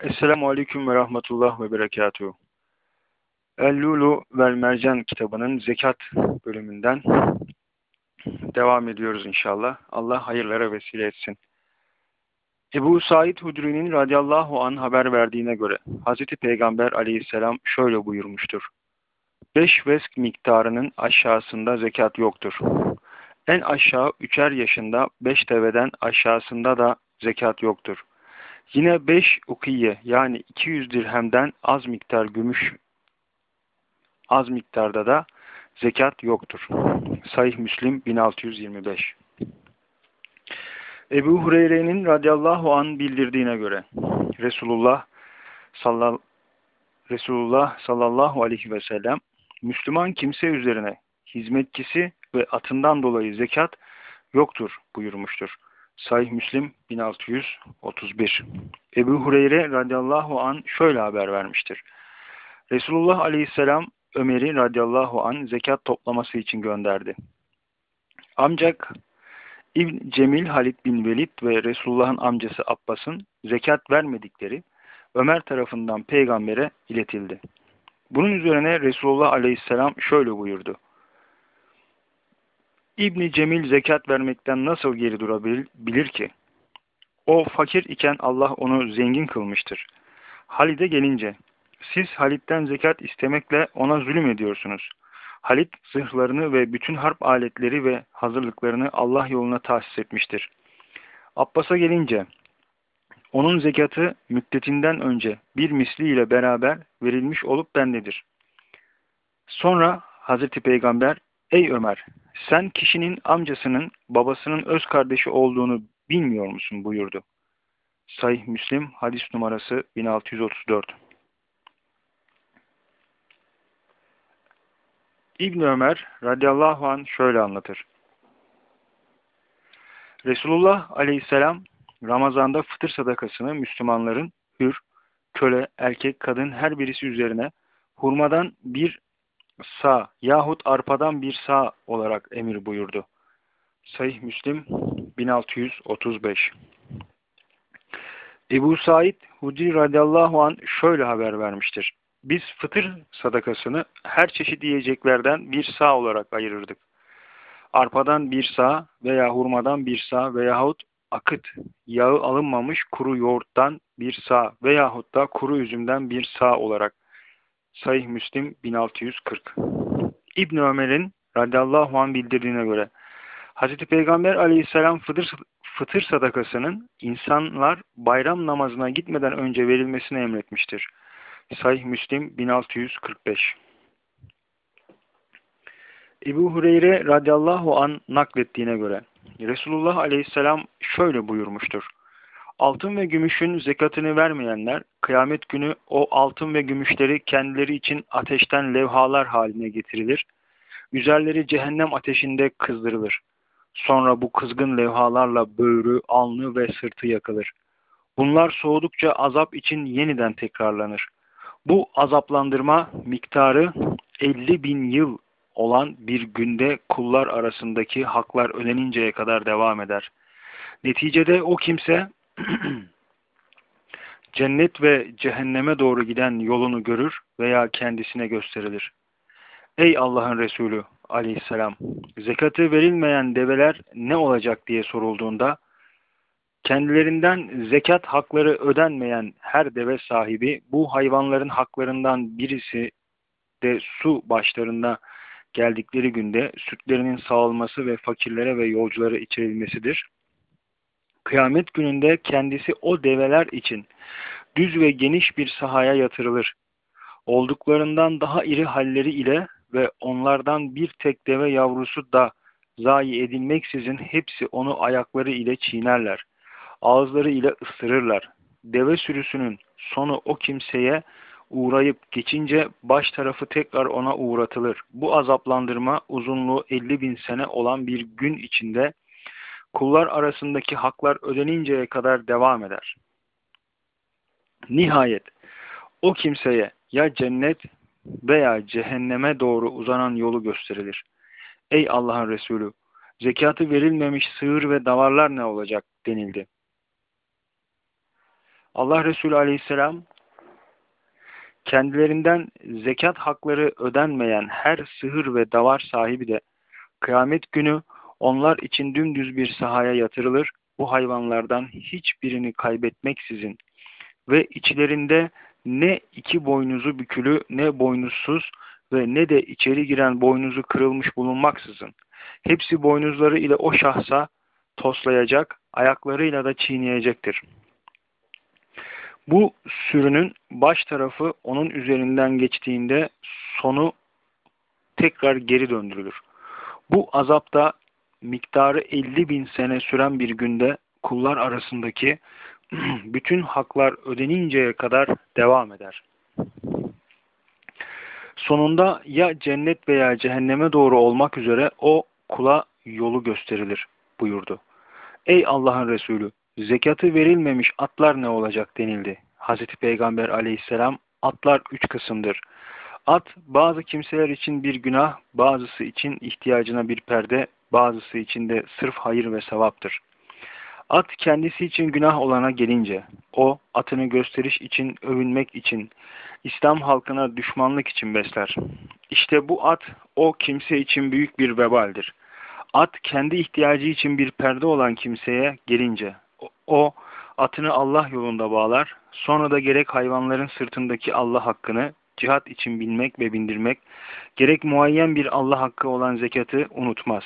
Esselamu Aleyküm ve Rahmetullah ve Berekatuhu. El-Lulu vel Mercan kitabının zekat bölümünden devam ediyoruz inşallah. Allah hayırlara vesile etsin. Ebu Said Hudri'nin radıyallahu an haber verdiğine göre Hazreti Peygamber aleyhisselam şöyle buyurmuştur. Beş vesk miktarının aşağısında zekat yoktur. En aşağı üçer yaşında beş deveden aşağısında da zekat yoktur. Yine 5 ukiye yani 200 dirhemden az miktar gümüş az miktarda da zekat yoktur. Sahih Müslim 1625 Ebu Hureyre'nin radıyallahu an bildirdiğine göre Resulullah sallallahu, Resulullah sallallahu aleyhi ve sellem Müslüman kimse üzerine hizmetçisi ve atından dolayı zekat yoktur buyurmuştur. Sahih Müslim 1631. Ebu Hureyre radıyallahu an şöyle haber vermiştir. Resulullah aleyhisselam Ömer'i radıyallahu an zekat toplaması için gönderdi. Ancak İbn Cemil Halid bin Velid ve Resulullah'ın amcası Abbas'ın zekat vermedikleri Ömer tarafından peygambere iletildi. Bunun üzerine Resulullah aleyhisselam şöyle buyurdu. İbni Cemil zekat vermekten nasıl geri durabilir ki? O fakir iken Allah onu zengin kılmıştır. Halid'e gelince, siz Halid'den zekat istemekle ona zulüm ediyorsunuz. Halid zırhlarını ve bütün harp aletleri ve hazırlıklarını Allah yoluna tahsis etmiştir. Abbas'a gelince, onun zekatı müddetinden önce bir misliyle beraber verilmiş olup bendedir. Sonra Hazreti Peygamber, ey Ömer sen kişinin amcasının babasının öz kardeşi olduğunu bilmiyor musun buyurdu. Sahih Müslim hadis numarası 1634 İbn Ömer radıyallahu an şöyle anlatır. Resulullah aleyhisselam Ramazan'da fıtır sadakasını Müslümanların hür, köle, erkek, kadın her birisi üzerine hurmadan bir sağ yahut arpadan bir sağ olarak emir buyurdu. Sahih Müslim 1635 Ebu Said Hudri radıyallahu an şöyle haber vermiştir. Biz fıtır sadakasını her çeşit yiyeceklerden bir sağ olarak ayırırdık. Arpadan bir sağ veya hurmadan bir sağ veyahut akıt, yağı alınmamış kuru yoğurttan bir sağ veyahut da kuru üzümden bir sağ olarak Sahih Müslim 1640 İbn Ömer'in radıyallahu anh bildirdiğine göre Hz. Peygamber aleyhisselam fıtır, fıtır sadakasının insanlar bayram namazına gitmeden önce verilmesini emretmiştir. Sahih Müslim 1645 Ebu Hureyre radıyallahu an naklettiğine göre Resulullah aleyhisselam şöyle buyurmuştur. Altın ve gümüşün zekatını vermeyenler kıyamet günü o altın ve gümüşleri kendileri için ateşten levhalar haline getirilir. Üzerleri cehennem ateşinde kızdırılır. Sonra bu kızgın levhalarla böğrü, alnı ve sırtı yakılır. Bunlar soğudukça azap için yeniden tekrarlanır. Bu azaplandırma miktarı 50 bin yıl olan bir günde kullar arasındaki haklar öleninceye kadar devam eder. Neticede o kimse cennet ve cehenneme doğru giden yolunu görür veya kendisine gösterilir. Ey Allah'ın Resulü aleyhisselam, zekatı verilmeyen develer ne olacak diye sorulduğunda, kendilerinden zekat hakları ödenmeyen her deve sahibi, bu hayvanların haklarından birisi de su başlarında geldikleri günde sütlerinin sağılması ve fakirlere ve yolculara içirilmesidir. Kıyamet gününde kendisi o develer için düz ve geniş bir sahaya yatırılır. Olduklarından daha iri halleri ile ve onlardan bir tek deve yavrusu da zayi edilmeksizin hepsi onu ayakları ile çiğnerler. Ağızları ile ısırırlar. Deve sürüsünün sonu o kimseye uğrayıp geçince baş tarafı tekrar ona uğratılır. Bu azaplandırma uzunluğu 50 bin sene olan bir gün içinde kullar arasındaki haklar ödeninceye kadar devam eder. Nihayet o kimseye ya cennet veya cehenneme doğru uzanan yolu gösterilir. Ey Allah'ın Resulü! Zekatı verilmemiş sığır ve davarlar ne olacak denildi. Allah Resulü aleyhisselam kendilerinden zekat hakları ödenmeyen her sıhır ve davar sahibi de kıyamet günü onlar için dümdüz bir sahaya yatırılır. Bu hayvanlardan hiçbirini kaybetmeksizin ve içlerinde ne iki boynuzu bükülü ne boynuzsuz ve ne de içeri giren boynuzu kırılmış bulunmaksızın. Hepsi boynuzları ile o şahsa toslayacak, ayaklarıyla da çiğneyecektir. Bu sürünün baş tarafı onun üzerinden geçtiğinde sonu tekrar geri döndürülür. Bu azapta miktarı 50 bin sene süren bir günde kullar arasındaki bütün haklar ödeninceye kadar devam eder. Sonunda ya cennet veya cehenneme doğru olmak üzere o kula yolu gösterilir buyurdu. Ey Allah'ın Resulü zekatı verilmemiş atlar ne olacak denildi. Hazreti Peygamber aleyhisselam atlar üç kısımdır. At bazı kimseler için bir günah, bazısı için ihtiyacına bir perde, bazısı için de sırf hayır ve sevaptır. At kendisi için günah olana gelince, o atını gösteriş için, övünmek için, İslam halkına düşmanlık için besler. İşte bu at o kimse için büyük bir vebaldir. At kendi ihtiyacı için bir perde olan kimseye gelince, o atını Allah yolunda bağlar, sonra da gerek hayvanların sırtındaki Allah hakkını, cihat için bilmek ve bindirmek, gerek muayyen bir Allah hakkı olan zekatı unutmaz.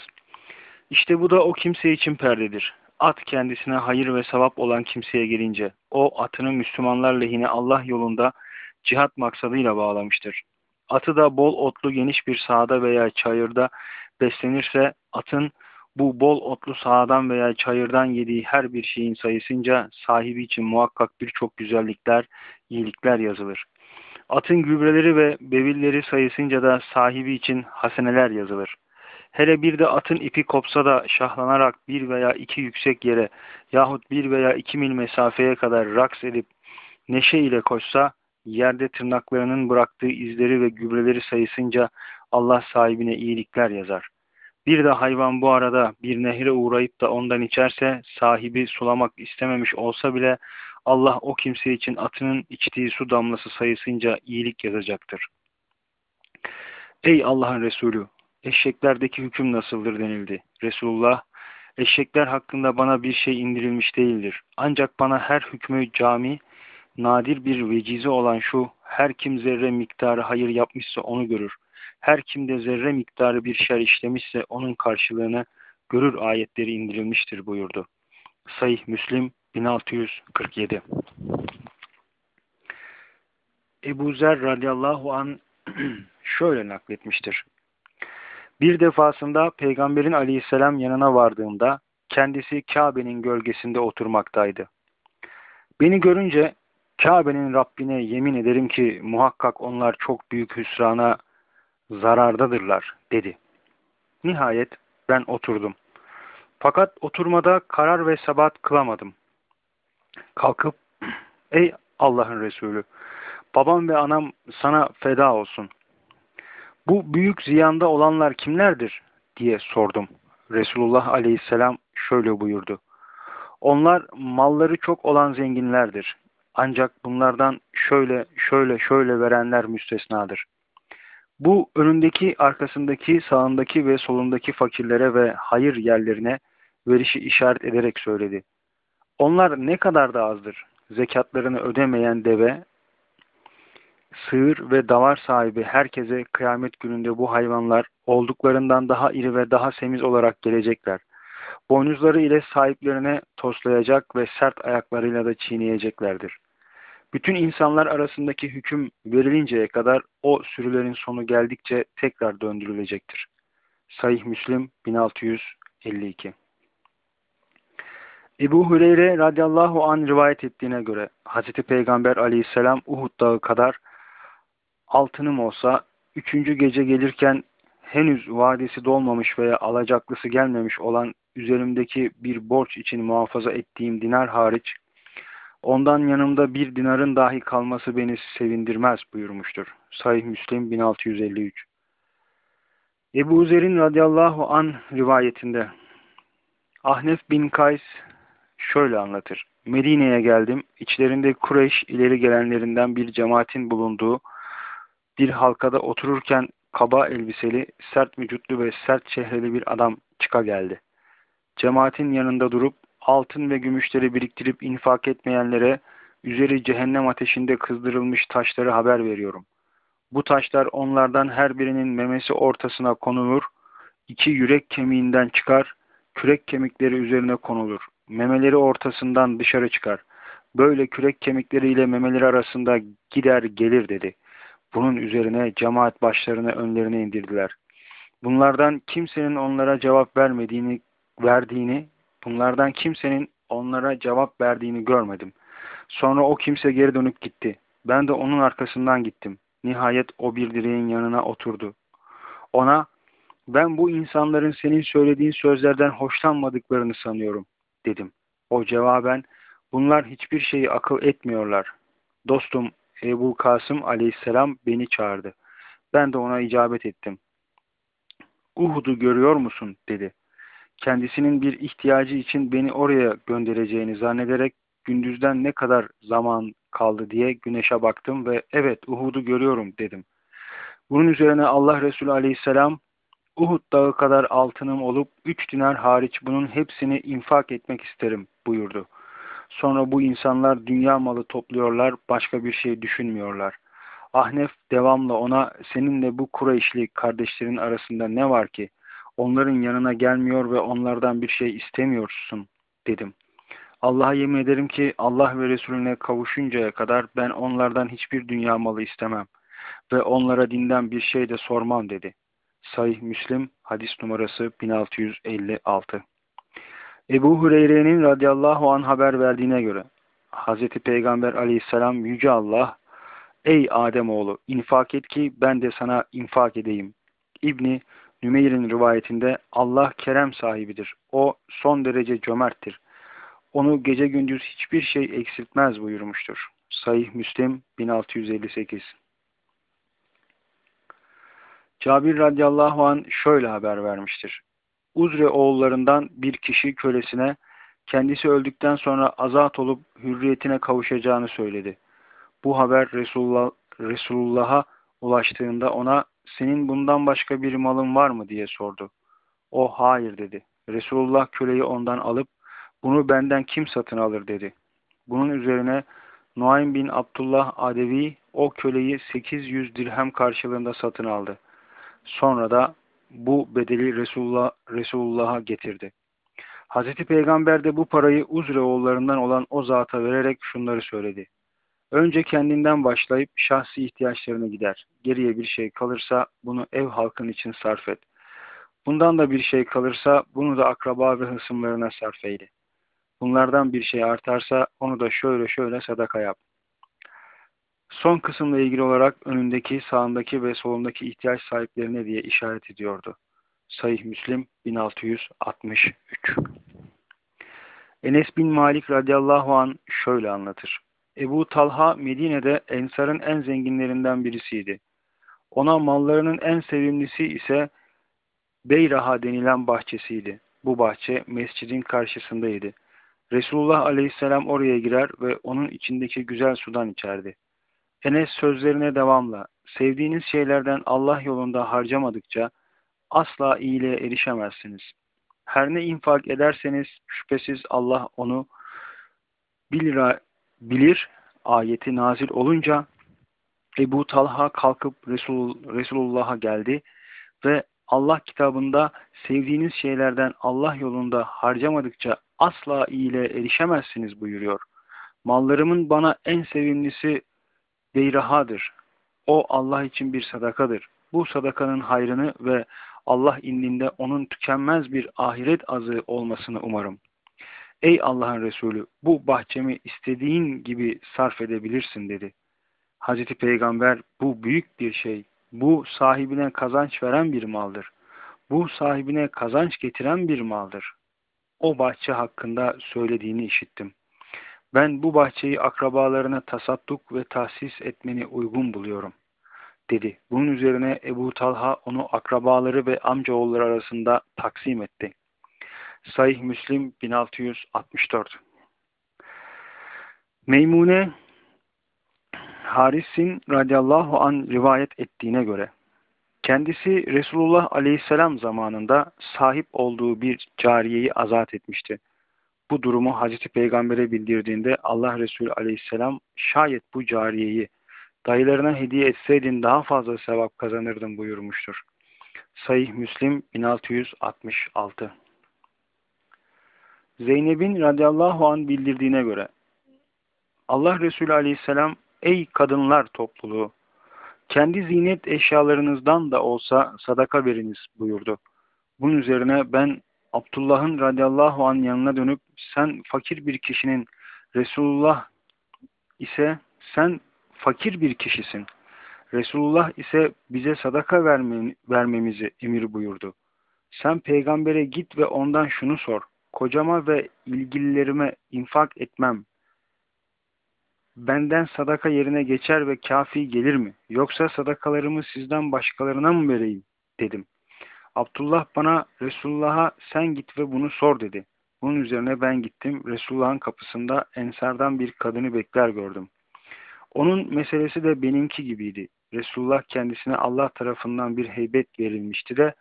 İşte bu da o kimse için perdedir. At kendisine hayır ve sevap olan kimseye gelince, o atını Müslümanlar lehine Allah yolunda cihat maksadıyla bağlamıştır. Atı da bol otlu geniş bir sahada veya çayırda beslenirse atın bu bol otlu sahadan veya çayırdan yediği her bir şeyin sayısınca sahibi için muhakkak birçok güzellikler, iyilikler yazılır. Atın gübreleri ve bevilleri sayısınca da sahibi için haseneler yazılır. Hele bir de atın ipi kopsa da şahlanarak bir veya iki yüksek yere yahut bir veya iki mil mesafeye kadar raks edip neşe ile koşsa, yerde tırnaklarının bıraktığı izleri ve gübreleri sayısınca Allah sahibine iyilikler yazar. Bir de hayvan bu arada bir nehre uğrayıp da ondan içerse sahibi sulamak istememiş olsa bile Allah o kimse için atının içtiği su damlası sayısınca iyilik yazacaktır. Ey Allah'ın Resulü! Eşeklerdeki hüküm nasıldır denildi. Resulullah, eşekler hakkında bana bir şey indirilmiş değildir. Ancak bana her hükmü cami, nadir bir vecize olan şu, her kim zerre miktarı hayır yapmışsa onu görür. Her kimde zerre miktarı bir şer işlemişse onun karşılığını görür ayetleri indirilmiştir buyurdu. Sayih Müslim 1647 Ebu Zer radıyallahu an şöyle nakletmiştir. Bir defasında Peygamberin aleyhisselam yanına vardığımda kendisi Kabe'nin gölgesinde oturmaktaydı. Beni görünce Kabe'nin Rabbine yemin ederim ki muhakkak onlar çok büyük hüsrana zarardadırlar dedi. Nihayet ben oturdum. Fakat oturmada karar ve sabat kılamadım. Kalkıp ey Allah'ın Resulü babam ve anam sana feda olsun. Bu büyük ziyanda olanlar kimlerdir diye sordum. Resulullah aleyhisselam şöyle buyurdu. Onlar malları çok olan zenginlerdir. Ancak bunlardan şöyle şöyle şöyle verenler müstesnadır. Bu önündeki, arkasındaki, sağındaki ve solundaki fakirlere ve hayır yerlerine verişi işaret ederek söyledi. Onlar ne kadar da azdır. Zekatlarını ödemeyen deve, sığır ve davar sahibi herkese kıyamet gününde bu hayvanlar olduklarından daha iri ve daha semiz olarak gelecekler. Boynuzları ile sahiplerine toslayacak ve sert ayaklarıyla da çiğneyeceklerdir. Bütün insanlar arasındaki hüküm verilinceye kadar o sürülerin sonu geldikçe tekrar döndürülecektir. Sahih Müslim 1652 Ebu Hureyre radıyallahu an rivayet ettiğine göre Hazreti Peygamber aleyhisselam Uhud dağı kadar altınım olsa üçüncü gece gelirken henüz vadesi dolmamış veya alacaklısı gelmemiş olan üzerimdeki bir borç için muhafaza ettiğim dinar hariç ondan yanımda bir dinarın dahi kalması beni sevindirmez buyurmuştur. Sahih Müslim 1653 Ebu Uzer'in radıyallahu an rivayetinde Ahnef bin Kays şöyle anlatır. Medine'ye geldim. İçlerinde Kureyş ileri gelenlerinden bir cemaatin bulunduğu bir halkada otururken kaba elbiseli, sert vücutlu ve sert çehreli bir adam çıka geldi. Cemaatin yanında durup altın ve gümüşleri biriktirip infak etmeyenlere üzeri cehennem ateşinde kızdırılmış taşları haber veriyorum. Bu taşlar onlardan her birinin memesi ortasına konulur, iki yürek kemiğinden çıkar, kürek kemikleri üzerine konulur. Memeleri ortasından dışarı çıkar. Böyle kürek kemikleriyle memeleri arasında gider gelir dedi. Bunun üzerine cemaat başlarını önlerine indirdiler. Bunlardan kimsenin onlara cevap vermediğini, verdiğini, bunlardan kimsenin onlara cevap verdiğini görmedim. Sonra o kimse geri dönüp gitti. Ben de onun arkasından gittim. Nihayet o bir direğin yanına oturdu. Ona, ben bu insanların senin söylediğin sözlerden hoşlanmadıklarını sanıyorum, dedim. O cevaben, bunlar hiçbir şeyi akıl etmiyorlar. Dostum Ebu Kasım aleyhisselam beni çağırdı. Ben de ona icabet ettim. Uhud'u görüyor musun? dedi. Kendisinin bir ihtiyacı için beni oraya göndereceğini zannederek gündüzden ne kadar zaman kaldı diye güneşe baktım ve evet Uhud'u görüyorum dedim. Bunun üzerine Allah Resulü aleyhisselam Uhud dağı kadar altınım olup üç dinar hariç bunun hepsini infak etmek isterim buyurdu. Sonra bu insanlar dünya malı topluyorlar, başka bir şey düşünmüyorlar. Ahnef devamlı ona seninle bu Kureyşli kardeşlerin arasında ne var ki? Onların yanına gelmiyor ve onlardan bir şey istemiyorsun dedim. Allah'a yemin ederim ki Allah ve Resulüne kavuşuncaya kadar ben onlardan hiçbir dünya malı istemem ve onlara dinden bir şey de sormam dedi. Sahih Müslim hadis numarası 1656 Ebu Hureyre'nin radıyallahu an haber verdiğine göre Hazreti Peygamber aleyhisselam Yüce Allah Ey Ademoğlu infak et ki ben de sana infak edeyim. İbni Nümeyr'in rivayetinde Allah kerem sahibidir. O son derece cömerttir. Onu gece gündüz hiçbir şey eksiltmez buyurmuştur. Sahih Müslim 1658 Cabir radıyallahu an şöyle haber vermiştir. Uzre oğullarından bir kişi kölesine kendisi öldükten sonra azat olup hürriyetine kavuşacağını söyledi. Bu haber Resulullah, ulaştığında ona senin bundan başka bir malın var mı diye sordu. O hayır dedi. Resulullah köleyi ondan alıp bunu benden kim satın alır dedi. Bunun üzerine Nuaym bin Abdullah Adevi o köleyi 800 dirhem karşılığında satın aldı. Sonra da bu bedeli Resulullah, Resulullah'a getirdi. Hazreti Peygamber de bu parayı Uzre oğullarından olan o zata vererek şunları söyledi. Önce kendinden başlayıp şahsi ihtiyaçlarını gider. Geriye bir şey kalırsa bunu ev halkın için sarf et. Bundan da bir şey kalırsa bunu da akraba ve hısımlarına sarf eyle. Bunlardan bir şey artarsa onu da şöyle şöyle sadaka yap. Son kısımla ilgili olarak önündeki, sağındaki ve solundaki ihtiyaç sahiplerine diye işaret ediyordu. Sayih Müslim 1663 Enes bin Malik radıyallahu an şöyle anlatır. Ebu Talha Medine'de Ensar'ın en zenginlerinden birisiydi. Ona mallarının en sevimlisi ise Beyraha denilen bahçesiydi. Bu bahçe mescidin karşısındaydı. Resulullah aleyhisselam oraya girer ve onun içindeki güzel sudan içerdi. Enes sözlerine devamla, sevdiğiniz şeylerden Allah yolunda harcamadıkça asla iyiliğe erişemezsiniz. Her ne infak ederseniz şüphesiz Allah onu bilir, bilir ayeti nazil olunca Ebu Talha kalkıp Resul, Resulullah'a geldi ve Allah kitabında sevdiğiniz şeylerden Allah yolunda harcamadıkça asla iyiliğe erişemezsiniz buyuruyor. Mallarımın bana en sevimlisi beyrahadır. O Allah için bir sadakadır. Bu sadakanın hayrını ve Allah indinde onun tükenmez bir ahiret azı olmasını umarım. Ey Allah'ın Resulü bu bahçemi istediğin gibi sarf edebilirsin dedi. Hazreti Peygamber bu büyük bir şey. Bu sahibine kazanç veren bir maldır. Bu sahibine kazanç getiren bir maldır. O bahçe hakkında söylediğini işittim. Ben bu bahçeyi akrabalarına tasadduk ve tahsis etmeni uygun buluyorum, dedi. Bunun üzerine Ebu Talha onu akrabaları ve amcaoğulları arasında taksim etti. Sayih Müslim 1664 Meymune Haris'in radıyallahu an rivayet ettiğine göre kendisi Resulullah aleyhisselam zamanında sahip olduğu bir cariyeyi azat etmişti. Bu durumu Hazreti Peygamber'e bildirdiğinde Allah Resulü aleyhisselam şayet bu cariyeyi dayılarına hediye etseydin daha fazla sevap kazanırdın buyurmuştur. Sayih Müslim 1666 Zeynep'in radıyallahu an bildirdiğine göre Allah Resulü aleyhisselam ey kadınlar topluluğu kendi zinet eşyalarınızdan da olsa sadaka veriniz buyurdu. Bunun üzerine ben Abdullah'ın radıyallahu an yanına dönüp sen fakir bir kişinin Resulullah ise sen fakir bir kişisin. Resulullah ise bize sadaka verme, vermemizi emir buyurdu. Sen peygambere git ve ondan şunu sor. Kocama ve ilgililerime infak etmem. Benden sadaka yerine geçer ve kafi gelir mi? Yoksa sadakalarımı sizden başkalarına mı vereyim? dedim. Abdullah bana Resulullah'a sen git ve bunu sor dedi. Bunun üzerine ben gittim. Resulullah'ın kapısında ensardan bir kadını bekler gördüm. Onun meselesi de benimki gibiydi. Resulullah kendisine Allah tarafından bir heybet verilmişti de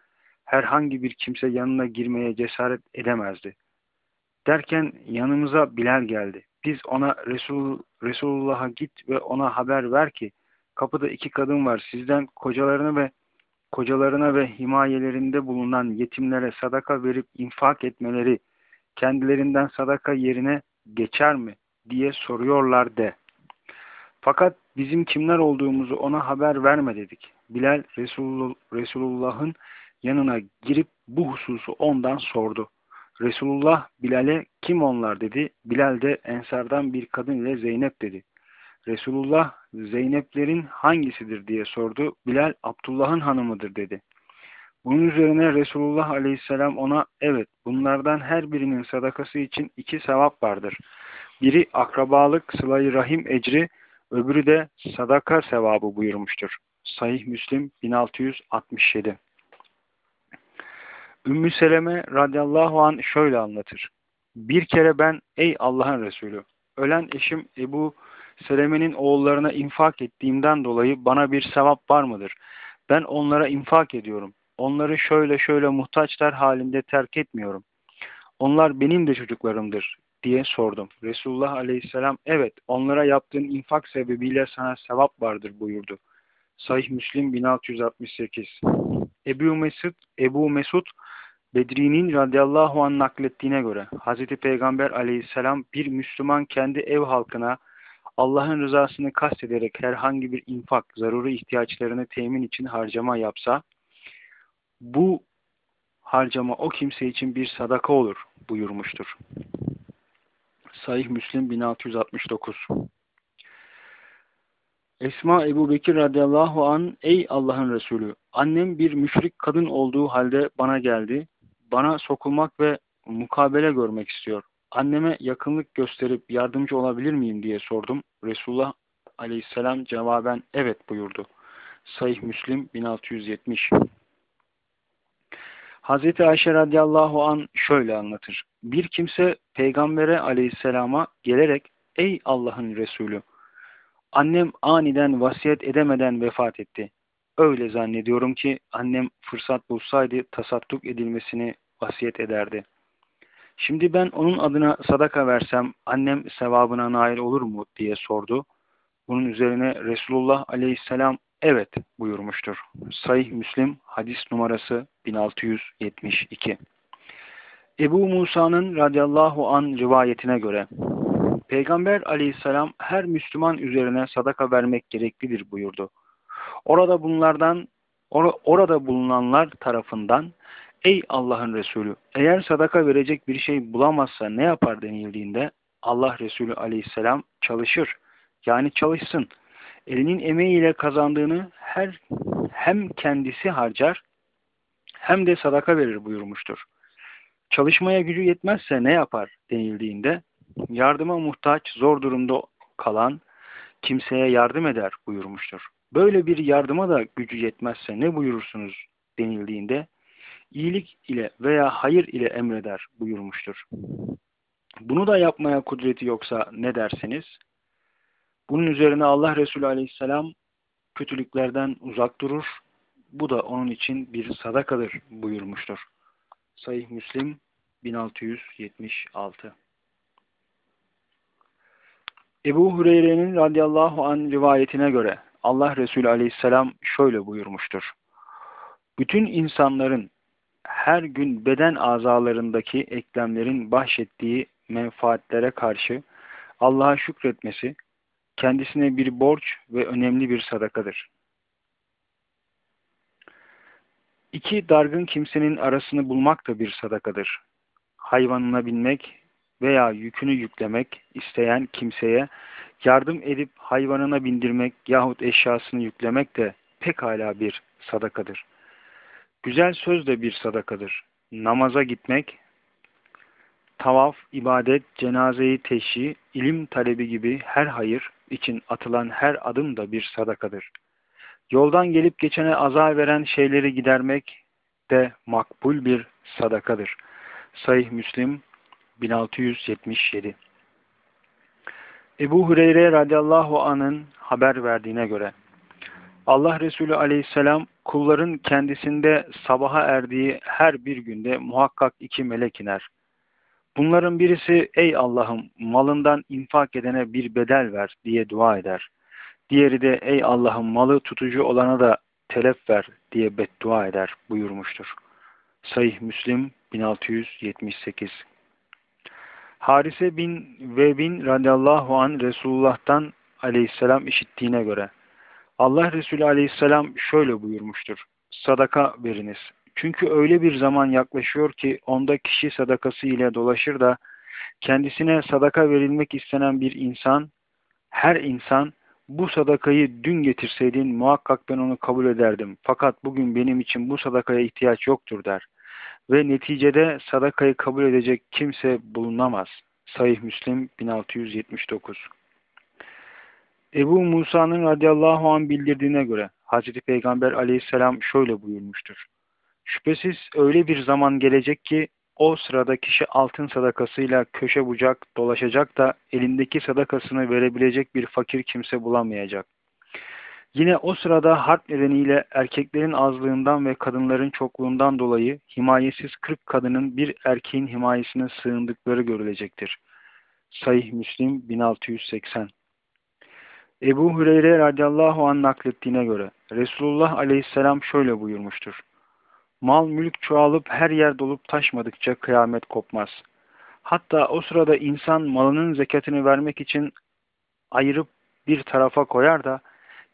herhangi bir kimse yanına girmeye cesaret edemezdi. Derken yanımıza Bilal geldi. Biz ona Resul, Resulullah'a git ve ona haber ver ki kapıda iki kadın var sizden kocalarını ve kocalarına ve himayelerinde bulunan yetimlere sadaka verip infak etmeleri kendilerinden sadaka yerine geçer mi diye soruyorlar de. Fakat bizim kimler olduğumuzu ona haber verme dedik. Bilal Resulullah'ın yanına girip bu hususu ondan sordu. Resulullah Bilal'e kim onlar dedi. Bilal de Ensardan bir kadın ile Zeynep dedi. Resulullah Zeyneplerin hangisidir diye sordu. Bilal Abdullah'ın hanımıdır dedi. Bunun üzerine Resulullah aleyhisselam ona evet bunlardan her birinin sadakası için iki sevap vardır. Biri akrabalık, sılayı rahim ecri, öbürü de sadaka sevabı buyurmuştur. Sahih Müslim 1667 Ümmü Seleme radıyallahu an şöyle anlatır. Bir kere ben ey Allah'ın Resulü ölen eşim Ebu Seleme'nin oğullarına infak ettiğimden dolayı bana bir sevap var mıdır? Ben onlara infak ediyorum. Onları şöyle şöyle muhtaçlar halinde terk etmiyorum. Onlar benim de çocuklarımdır diye sordum. Resulullah aleyhisselam evet onlara yaptığın infak sebebiyle sana sevap vardır buyurdu. Sahih Müslim 1668 Ebu Mesud, Ebu Mesud Bedri'nin radıyallahu anh naklettiğine göre Hz. Peygamber aleyhisselam bir Müslüman kendi ev halkına Allah'ın rızasını kastederek herhangi bir infak, zaruri ihtiyaçlarını temin için harcama yapsa, bu harcama o kimse için bir sadaka olur buyurmuştur. Sahih Müslim 1669 Esma Ebu Bekir radıyallahu an ey Allah'ın Resulü annem bir müşrik kadın olduğu halde bana geldi. Bana sokulmak ve mukabele görmek istiyor anneme yakınlık gösterip yardımcı olabilir miyim diye sordum. Resulullah aleyhisselam cevaben evet buyurdu. Sahih Müslim 1670 Hazreti Ayşe radıyallahu an şöyle anlatır. Bir kimse peygambere aleyhisselama gelerek ey Allah'ın Resulü annem aniden vasiyet edemeden vefat etti. Öyle zannediyorum ki annem fırsat bulsaydı tasadduk edilmesini vasiyet ederdi. Şimdi ben onun adına sadaka versem annem sevabına nail olur mu diye sordu. Bunun üzerine Resulullah aleyhisselam evet buyurmuştur. Sahih Müslim hadis numarası 1672. Ebu Musa'nın radıyallahu an rivayetine göre Peygamber aleyhisselam her Müslüman üzerine sadaka vermek gereklidir buyurdu. Orada bunlardan or orada bulunanlar tarafından Ey Allah'ın Resulü eğer sadaka verecek bir şey bulamazsa ne yapar denildiğinde Allah Resulü aleyhisselam çalışır. Yani çalışsın. Elinin emeğiyle kazandığını her hem kendisi harcar hem de sadaka verir buyurmuştur. Çalışmaya gücü yetmezse ne yapar denildiğinde yardıma muhtaç zor durumda kalan kimseye yardım eder buyurmuştur. Böyle bir yardıma da gücü yetmezse ne buyurursunuz denildiğinde iyilik ile veya hayır ile emreder buyurmuştur. Bunu da yapmaya kudreti yoksa ne dersiniz? Bunun üzerine Allah Resulü aleyhisselam kötülüklerden uzak durur. Bu da onun için bir sadakadır buyurmuştur. Sahih Müslim 1676 Ebu Hureyre'nin radıyallahu an rivayetine göre Allah Resulü aleyhisselam şöyle buyurmuştur. Bütün insanların her gün beden azalarındaki eklemlerin bahşettiği menfaatlere karşı Allah'a şükretmesi kendisine bir borç ve önemli bir sadakadır. İki dargın kimsenin arasını bulmak da bir sadakadır. Hayvanına binmek veya yükünü yüklemek isteyen kimseye yardım edip hayvanına bindirmek yahut eşyasını yüklemek de pekala bir sadakadır. Güzel söz de bir sadakadır. Namaza gitmek, tavaf, ibadet, cenazeyi teşhi, ilim talebi gibi her hayır için atılan her adım da bir sadakadır. Yoldan gelip geçene azar veren şeyleri gidermek de makbul bir sadakadır. Sayih Müslim 1677 Ebu Hureyre radıyallahu anın haber verdiğine göre Allah Resulü aleyhisselam kulların kendisinde sabaha erdiği her bir günde muhakkak iki melek iner. Bunların birisi ey Allah'ım malından infak edene bir bedel ver diye dua eder. Diğeri de ey Allah'ım malı tutucu olana da telef ver diye beddua eder buyurmuştur. Sayih Müslim 1678 Harise bin ve bin radıyallahu an Resulullah'tan aleyhisselam işittiğine göre Allah Resulü aleyhisselam şöyle buyurmuştur. Sadaka veriniz. Çünkü öyle bir zaman yaklaşıyor ki onda kişi sadakası ile dolaşır da kendisine sadaka verilmek istenen bir insan, her insan bu sadakayı dün getirseydin muhakkak ben onu kabul ederdim. Fakat bugün benim için bu sadakaya ihtiyaç yoktur der. Ve neticede sadakayı kabul edecek kimse bulunamaz. Sayih Müslim 1679 Ebu Musa'nın radıyallahu an bildirdiğine göre Hazreti Peygamber aleyhisselam şöyle buyurmuştur. Şüphesiz öyle bir zaman gelecek ki o sırada kişi altın sadakasıyla köşe bucak dolaşacak da elindeki sadakasını verebilecek bir fakir kimse bulamayacak. Yine o sırada harp nedeniyle erkeklerin azlığından ve kadınların çokluğundan dolayı himayesiz 40 kadının bir erkeğin himayesine sığındıkları görülecektir. Sayih Müslim 1680 Ebu Hureyre radıyallahu anh naklettiğine göre Resulullah aleyhisselam şöyle buyurmuştur. Mal mülk çoğalıp her yer dolup taşmadıkça kıyamet kopmaz. Hatta o sırada insan malının zekatını vermek için ayırıp bir tarafa koyar da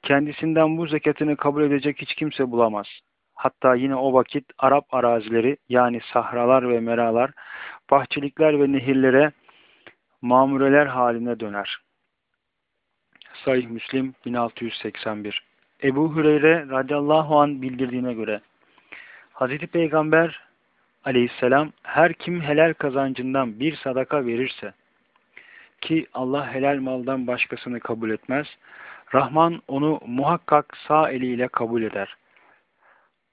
kendisinden bu zekatını kabul edecek hiç kimse bulamaz. Hatta yine o vakit Arap arazileri yani sahralar ve meralar, bahçelikler ve nehirlere mamureler haline döner. Sahih Müslim 1681 Ebu Hüreyre radıyallahu an bildirdiğine göre Hazreti Peygamber aleyhisselam her kim helal kazancından bir sadaka verirse ki Allah helal maldan başkasını kabul etmez, Rahman onu muhakkak sağ eliyle kabul eder.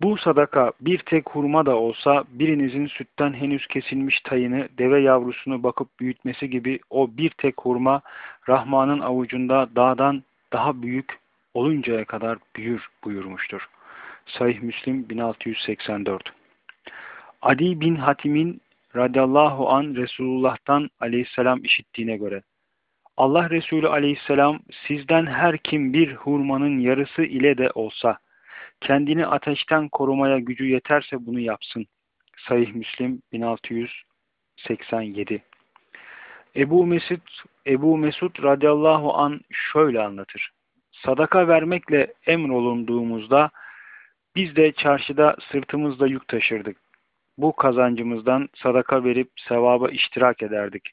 Bu sadaka bir tek hurma da olsa birinizin sütten henüz kesilmiş tayını deve yavrusunu bakıp büyütmesi gibi o bir tek hurma Rahman'ın avucunda dağdan daha büyük oluncaya kadar büyür buyurmuştur. Sahih Müslim 1684 Adi bin Hatim'in radıyallahu an Resulullah'tan aleyhisselam işittiğine göre Allah Resulü aleyhisselam sizden her kim bir hurmanın yarısı ile de olsa kendini ateşten korumaya gücü yeterse bunu yapsın. Sahih Müslim 1687 Ebu Mesud, Ebu Mesud radıyallahu an şöyle anlatır. Sadaka vermekle emrolunduğumuzda biz de çarşıda sırtımızda yük taşırdık. Bu kazancımızdan sadaka verip sevaba iştirak ederdik.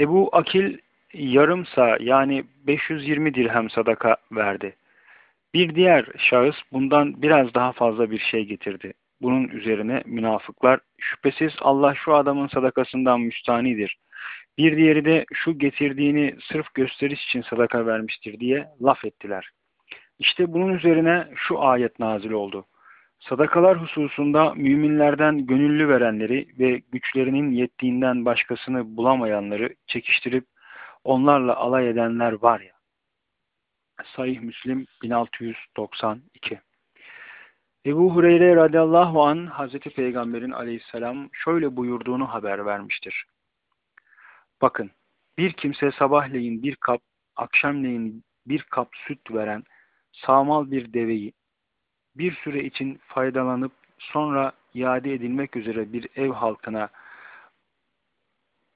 Ebu Akil yarımsa yani 520 dirhem sadaka verdi. Bir diğer şahıs bundan biraz daha fazla bir şey getirdi. Bunun üzerine münafıklar şüphesiz Allah şu adamın sadakasından müstanidir. Bir diğeri de şu getirdiğini sırf gösteriş için sadaka vermiştir diye laf ettiler. İşte bunun üzerine şu ayet nazil oldu. Sadakalar hususunda müminlerden gönüllü verenleri ve güçlerinin yettiğinden başkasını bulamayanları çekiştirip onlarla alay edenler var ya. Sahih Müslim 1692 Ebu Hureyre radıyallahu an Hazreti Peygamber'in aleyhisselam şöyle buyurduğunu haber vermiştir. Bakın bir kimse sabahleyin bir kap, akşamleyin bir kap süt veren sağmal bir deveyi bir süre için faydalanıp sonra iade edilmek üzere bir ev halkına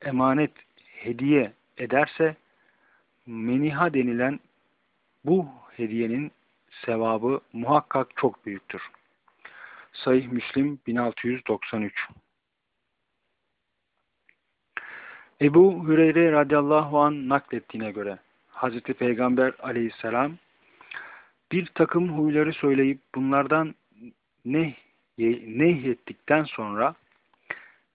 emanet hediye ederse meniha denilen bu hediyenin sevabı muhakkak çok büyüktür. Sayih Müslim 1693 Ebu Hüreyre radıyallahu an naklettiğine göre Hazreti Peygamber aleyhisselam bir takım huyları söyleyip bunlardan ne nehyettikten sonra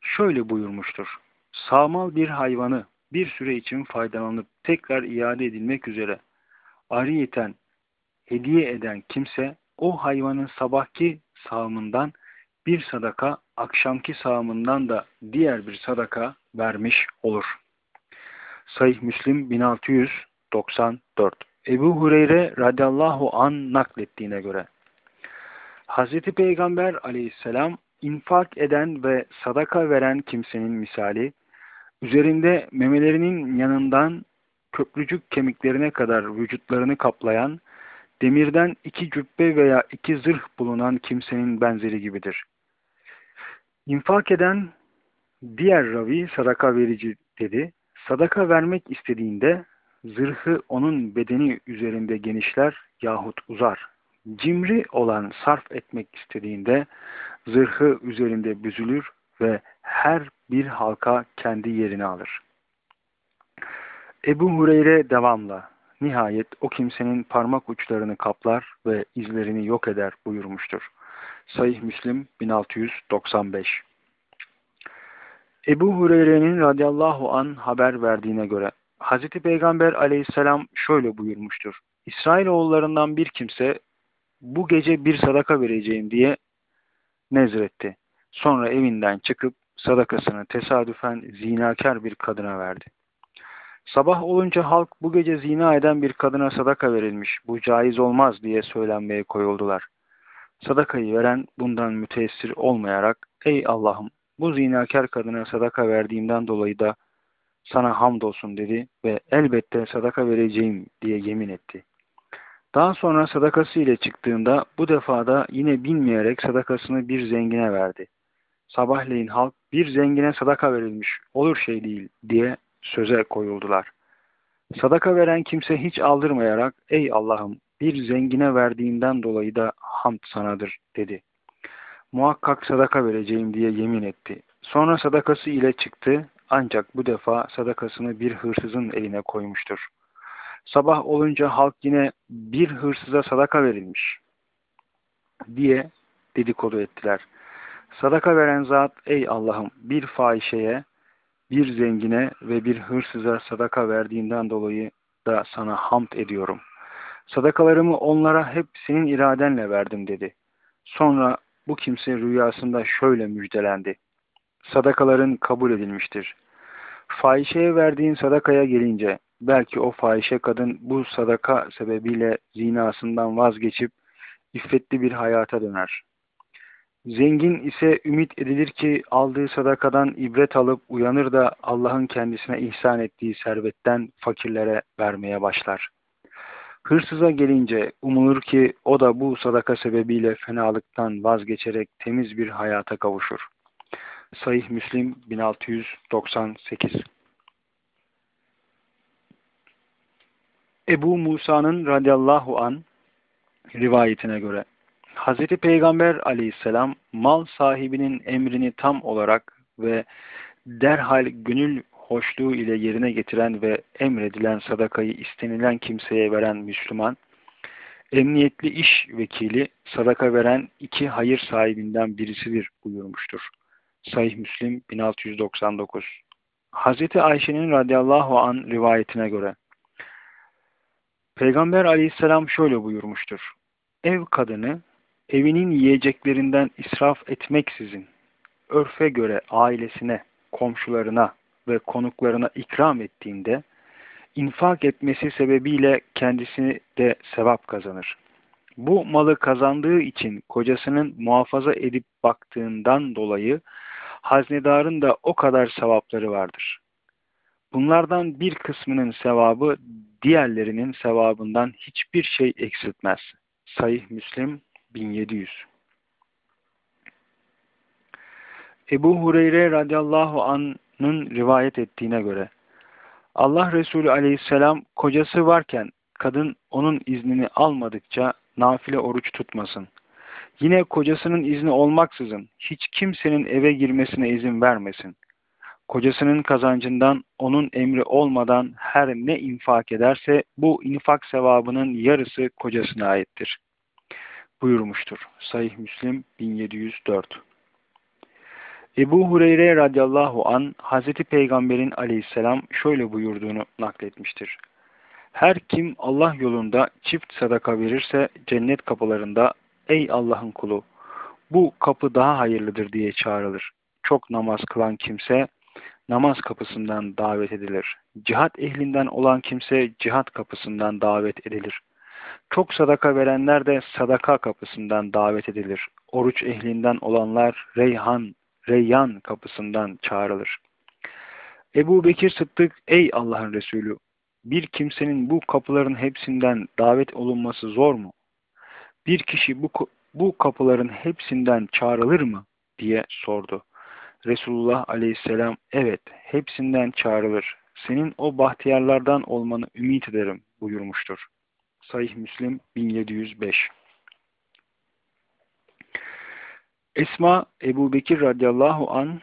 şöyle buyurmuştur. Sağmal bir hayvanı bir süre için faydalanıp tekrar iade edilmek üzere ariyeten hediye eden kimse o hayvanın sabahki sağımından bir sadaka, akşamki sağımından da diğer bir sadaka vermiş olur. Sayih Müslim 1694 Ebu Hureyre radıyallahu an naklettiğine göre Hazreti Peygamber aleyhisselam infak eden ve sadaka veren kimsenin misali üzerinde memelerinin yanından köprücük kemiklerine kadar vücutlarını kaplayan demirden iki cübbe veya iki zırh bulunan kimsenin benzeri gibidir. İnfak eden diğer ravi sadaka verici dedi. Sadaka vermek istediğinde zırhı onun bedeni üzerinde genişler yahut uzar. Cimri olan sarf etmek istediğinde zırhı üzerinde büzülür ve her bir halka kendi yerini alır. Ebu Hureyre devamla nihayet o kimsenin parmak uçlarını kaplar ve izlerini yok eder buyurmuştur. Sayih Müslim 1695 Ebu Hureyre'nin radıyallahu an haber verdiğine göre Hazreti Peygamber aleyhisselam şöyle buyurmuştur. İsrailoğullarından bir kimse bu gece bir sadaka vereceğim diye nezretti. Sonra evinden çıkıp sadakasını tesadüfen zinakar bir kadına verdi. Sabah olunca halk bu gece zina eden bir kadına sadaka verilmiş, bu caiz olmaz diye söylenmeye koyuldular. Sadakayı veren bundan müteessir olmayarak, ey Allah'ım bu zinakar kadına sadaka verdiğimden dolayı da sana hamdolsun dedi ve elbette sadaka vereceğim diye yemin etti. Daha sonra sadakası ile çıktığında bu defada yine bilmeyerek sadakasını bir zengine verdi. Sabahleyin halk bir zengine sadaka verilmiş olur şey değil diye söze koyuldular. Sadaka veren kimse hiç aldırmayarak ey Allah'ım bir zengine verdiğinden dolayı da hamd sanadır dedi. Muhakkak sadaka vereceğim diye yemin etti. Sonra sadakası ile çıktı ancak bu defa sadakasını bir hırsızın eline koymuştur. Sabah olunca halk yine bir hırsıza sadaka verilmiş diye dedikodu ettiler. Sadaka veren zat ey Allah'ım bir fahişeye, bir zengine ve bir hırsıza sadaka verdiğinden dolayı da sana hamd ediyorum. Sadakalarımı onlara hep senin iradenle verdim dedi. Sonra bu kimse rüyasında şöyle müjdelendi. Sadakaların kabul edilmiştir. Fahişeye verdiğin sadakaya gelince belki o fahişe kadın bu sadaka sebebiyle zinasından vazgeçip iffetli bir hayata döner. Zengin ise ümit edilir ki aldığı sadakadan ibret alıp uyanır da Allah'ın kendisine ihsan ettiği servetten fakirlere vermeye başlar. Hırsıza gelince umulur ki o da bu sadaka sebebiyle fenalıktan vazgeçerek temiz bir hayata kavuşur. Sahih Müslim 1698 Ebu Musa'nın radıyallahu an rivayetine göre Hz. Peygamber aleyhisselam mal sahibinin emrini tam olarak ve derhal gönül hoşluğu ile yerine getiren ve emredilen sadakayı istenilen kimseye veren Müslüman, emniyetli iş vekili sadaka veren iki hayır sahibinden birisidir buyurmuştur. Sahih Müslim 1699 Hz. Ayşe'nin radıyallahu an rivayetine göre Peygamber aleyhisselam şöyle buyurmuştur. Ev kadını evinin yiyeceklerinden israf etmeksizin örfe göre ailesine, komşularına ve konuklarına ikram ettiğinde infak etmesi sebebiyle kendisi de sevap kazanır. Bu malı kazandığı için kocasının muhafaza edip baktığından dolayı haznedarın da o kadar sevapları vardır. Bunlardan bir kısmının sevabı diğerlerinin sevabından hiçbir şey eksiltmez. Sayih Müslim 1700 Ebu Hureyre radıyallahu an'ın rivayet ettiğine göre Allah Resulü aleyhisselam kocası varken kadın onun iznini almadıkça nafile oruç tutmasın. Yine kocasının izni olmaksızın hiç kimsenin eve girmesine izin vermesin. Kocasının kazancından onun emri olmadan her ne infak ederse bu infak sevabının yarısı kocasına aittir. Buyurmuştur. Sahih Müslim 1704 Ebu Hureyre radıyallahu an Hazreti Peygamberin aleyhisselam şöyle buyurduğunu nakletmiştir. Her kim Allah yolunda çift sadaka verirse cennet kapılarında ey Allah'ın kulu bu kapı daha hayırlıdır diye çağrılır. Çok namaz kılan kimse namaz kapısından davet edilir. Cihat ehlinden olan kimse cihat kapısından davet edilir. Çok sadaka verenler de sadaka kapısından davet edilir. Oruç ehlinden olanlar reyhan, reyyan kapısından çağrılır. Ebu Bekir Sıddık, ey Allah'ın Resulü, bir kimsenin bu kapıların hepsinden davet olunması zor mu? Bir kişi bu, bu kapıların hepsinden çağrılır mı? diye sordu. Resulullah aleyhisselam evet hepsinden çağrılır. Senin o bahtiyarlardan olmanı ümit ederim buyurmuştur. Sahih Müslim 1705 Esma Ebu Bekir radıyallahu an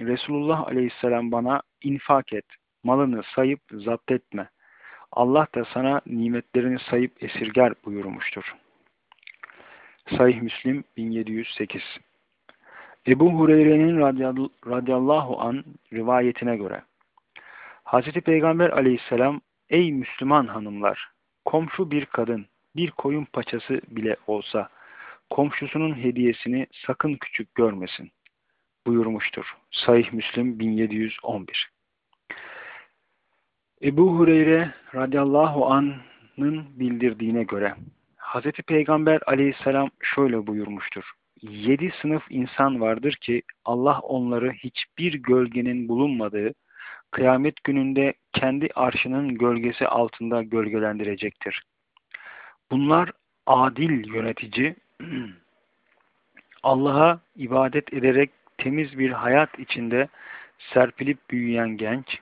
Resulullah aleyhisselam bana infak et, malını sayıp zapt etme. Allah da sana nimetlerini sayıp esirger buyurmuştur. Sahih Müslim 1708 Ebu Hureyre'nin radıyallahu an rivayetine göre Hazreti Peygamber aleyhisselam Ey Müslüman hanımlar! Komşu bir kadın bir koyun paçası bile olsa komşusunun hediyesini sakın küçük görmesin buyurmuştur. Sahih Müslim 1711 Ebu Hureyre radıyallahu an'ın bildirdiğine göre Hz. Peygamber aleyhisselam şöyle buyurmuştur. Yedi sınıf insan vardır ki Allah onları hiçbir gölgenin bulunmadığı kıyamet gününde kendi arşının gölgesi altında gölgelendirecektir. Bunlar adil yönetici, Allah'a ibadet ederek temiz bir hayat içinde serpilip büyüyen genç,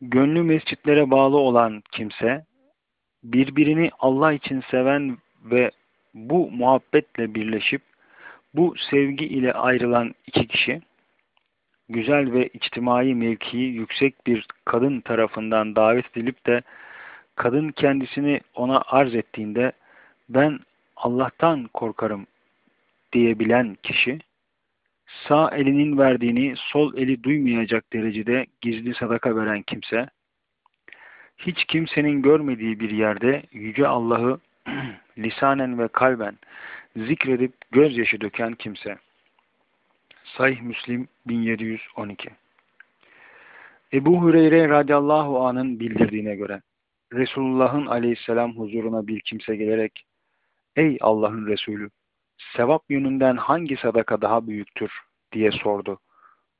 gönlü mescitlere bağlı olan kimse, birbirini Allah için seven ve bu muhabbetle birleşip bu sevgi ile ayrılan iki kişi, güzel ve içtimai mevkii yüksek bir kadın tarafından davet edilip de kadın kendisini ona arz ettiğinde ben Allah'tan korkarım diyebilen kişi, sağ elinin verdiğini sol eli duymayacak derecede gizli sadaka veren kimse, hiç kimsenin görmediği bir yerde Yüce Allah'ı lisanen ve kalben zikredip gözyaşı döken kimse. Sahih Müslim 1712 Ebu Hureyre radıyallahu anın bildirdiğine göre Resulullah'ın aleyhisselam huzuruna bir kimse gelerek Ey Allah'ın Resulü sevap yönünden hangi sadaka daha büyüktür diye sordu.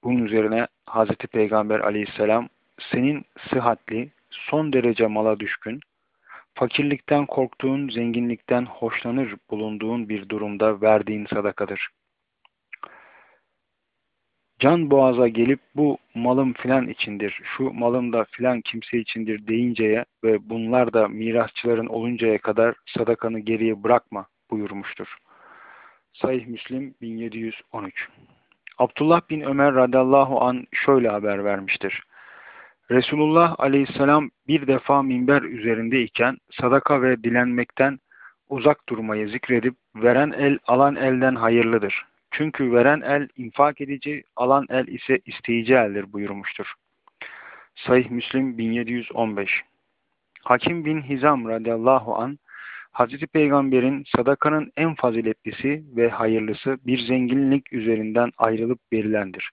Bunun üzerine Hazreti Peygamber aleyhisselam senin sıhhatli, son derece mala düşkün, fakirlikten korktuğun, zenginlikten hoşlanır bulunduğun bir durumda verdiğin sadakadır. Can boğaza gelip bu malım filan içindir, şu malım da filan kimse içindir deyinceye ve bunlar da mirasçıların oluncaya kadar sadakanı geriye bırakma buyurmuştur. Sahih Müslim 1713 Abdullah bin Ömer radallahu an şöyle haber vermiştir. Resulullah aleyhisselam bir defa minber üzerindeyken sadaka ve dilenmekten uzak durmayı zikredip veren el alan elden hayırlıdır. Çünkü veren el infak edici, alan el ise isteyici eldir buyurmuştur. Sahih Müslim 1715 Hakim bin Hizam radıyallahu an Hazreti Peygamber'in sadakanın en faziletlisi ve hayırlısı bir zenginlik üzerinden ayrılıp verilendir.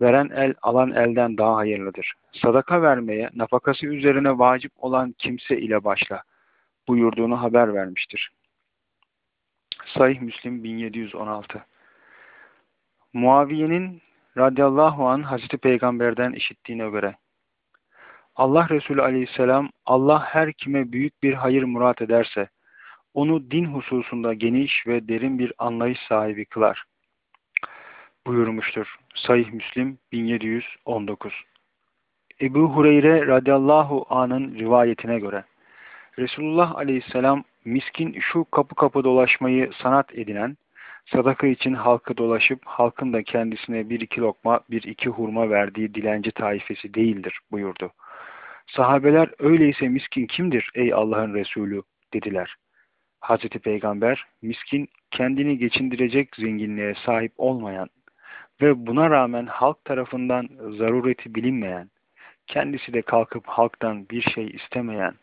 Veren el alan elden daha hayırlıdır. Sadaka vermeye nafakası üzerine vacip olan kimse ile başla buyurduğunu haber vermiştir. Sahih Müslim 1716 Muaviye'nin radıyallahu an Hazreti Peygamber'den işittiğine göre Allah Resulü aleyhisselam Allah her kime büyük bir hayır murat ederse onu din hususunda geniş ve derin bir anlayış sahibi kılar buyurmuştur. Sahih Müslim 1719 Ebu Hureyre radıyallahu anın rivayetine göre Resulullah aleyhisselam miskin şu kapı kapı dolaşmayı sanat edinen, sadaka için halkı dolaşıp halkın da kendisine bir iki lokma, bir iki hurma verdiği dilenci taifesi değildir buyurdu. Sahabeler öyleyse miskin kimdir ey Allah'ın Resulü dediler. Hazreti Peygamber miskin kendini geçindirecek zenginliğe sahip olmayan ve buna rağmen halk tarafından zarureti bilinmeyen, kendisi de kalkıp halktan bir şey istemeyen,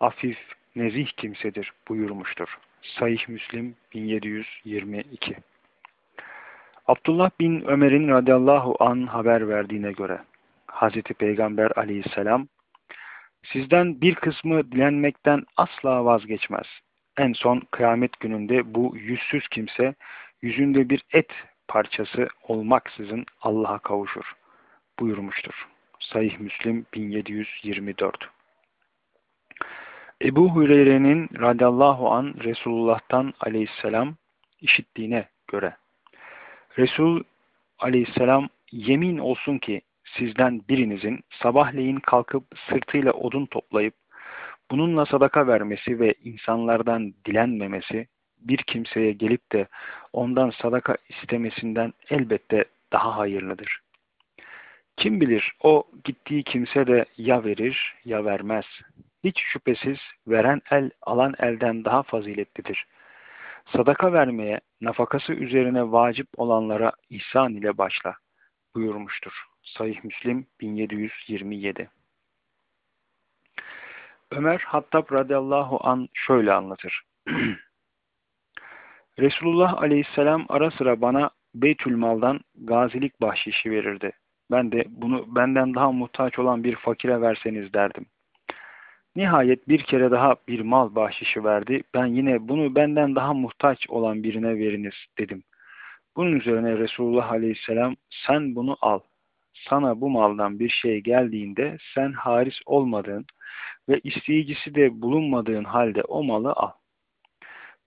afif, nezih kimsedir buyurmuştur. Sahih Müslim 1722 Abdullah bin Ömer'in radıyallahu an haber verdiğine göre Hazreti Peygamber aleyhisselam sizden bir kısmı dilenmekten asla vazgeçmez. En son kıyamet gününde bu yüzsüz kimse yüzünde bir et parçası olmaksızın Allah'a kavuşur buyurmuştur. Sahih Müslim 1724 Ebu Hureyre'nin radıyallahu an Resulullah'tan aleyhisselam işittiğine göre Resul aleyhisselam yemin olsun ki sizden birinizin sabahleyin kalkıp sırtıyla odun toplayıp bununla sadaka vermesi ve insanlardan dilenmemesi bir kimseye gelip de ondan sadaka istemesinden elbette daha hayırlıdır. Kim bilir o gittiği kimse de ya verir ya vermez. Hiç şüphesiz veren el alan elden daha faziletlidir. Sadaka vermeye, nafakası üzerine vacip olanlara ihsan ile başla buyurmuştur. Sahih Müslim 1727 Ömer Hattab radıyallahu an şöyle anlatır. Resulullah aleyhisselam ara sıra bana Beytülmal'dan gazilik bahşişi verirdi. Ben de bunu benden daha muhtaç olan bir fakire verseniz derdim. Nihayet bir kere daha bir mal bahşişi verdi. Ben yine bunu benden daha muhtaç olan birine veriniz dedim. Bunun üzerine Resulullah Aleyhisselam sen bunu al. Sana bu maldan bir şey geldiğinde sen haris olmadığın ve isteyicisi de bulunmadığın halde o malı al.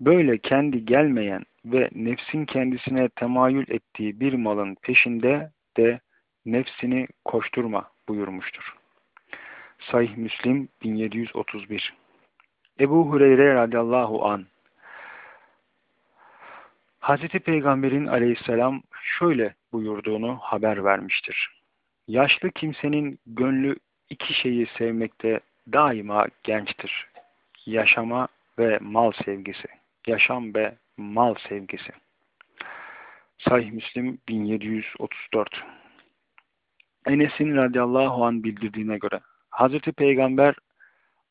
Böyle kendi gelmeyen ve nefsin kendisine temayül ettiği bir malın peşinde de nefsini koşturma buyurmuştur. Sahih Müslim 1731 Ebu Hureyre radıyallahu an Hazreti Peygamber'in aleyhisselam şöyle buyurduğunu haber vermiştir. Yaşlı kimsenin gönlü iki şeyi sevmekte daima gençtir. Yaşama ve mal sevgisi. Yaşam ve mal sevgisi. Sahih Müslim 1734 Enes'in radıyallahu an bildirdiğine göre Hazreti Peygamber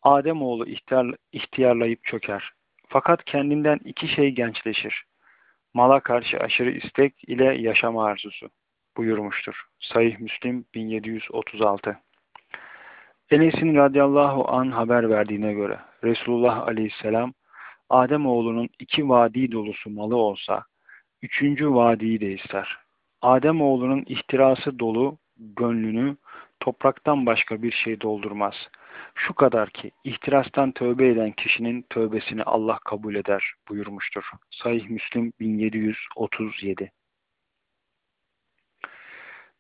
Ademoğlu ihtiyar, ihtiyarlayıp çöker. Fakat kendinden iki şey gençleşir. Mala karşı aşırı istek ile yaşama arzusu buyurmuştur. Sahih Müslim 1736 Enes'in radıyallahu an haber verdiğine göre Resulullah aleyhisselam Ademoğlunun iki vadi dolusu malı olsa üçüncü vadiyi de ister. Ademoğlunun ihtirası dolu gönlünü topraktan başka bir şey doldurmaz. Şu kadar ki ihtirastan tövbe eden kişinin tövbesini Allah kabul eder buyurmuştur. Sahih Müslim 1737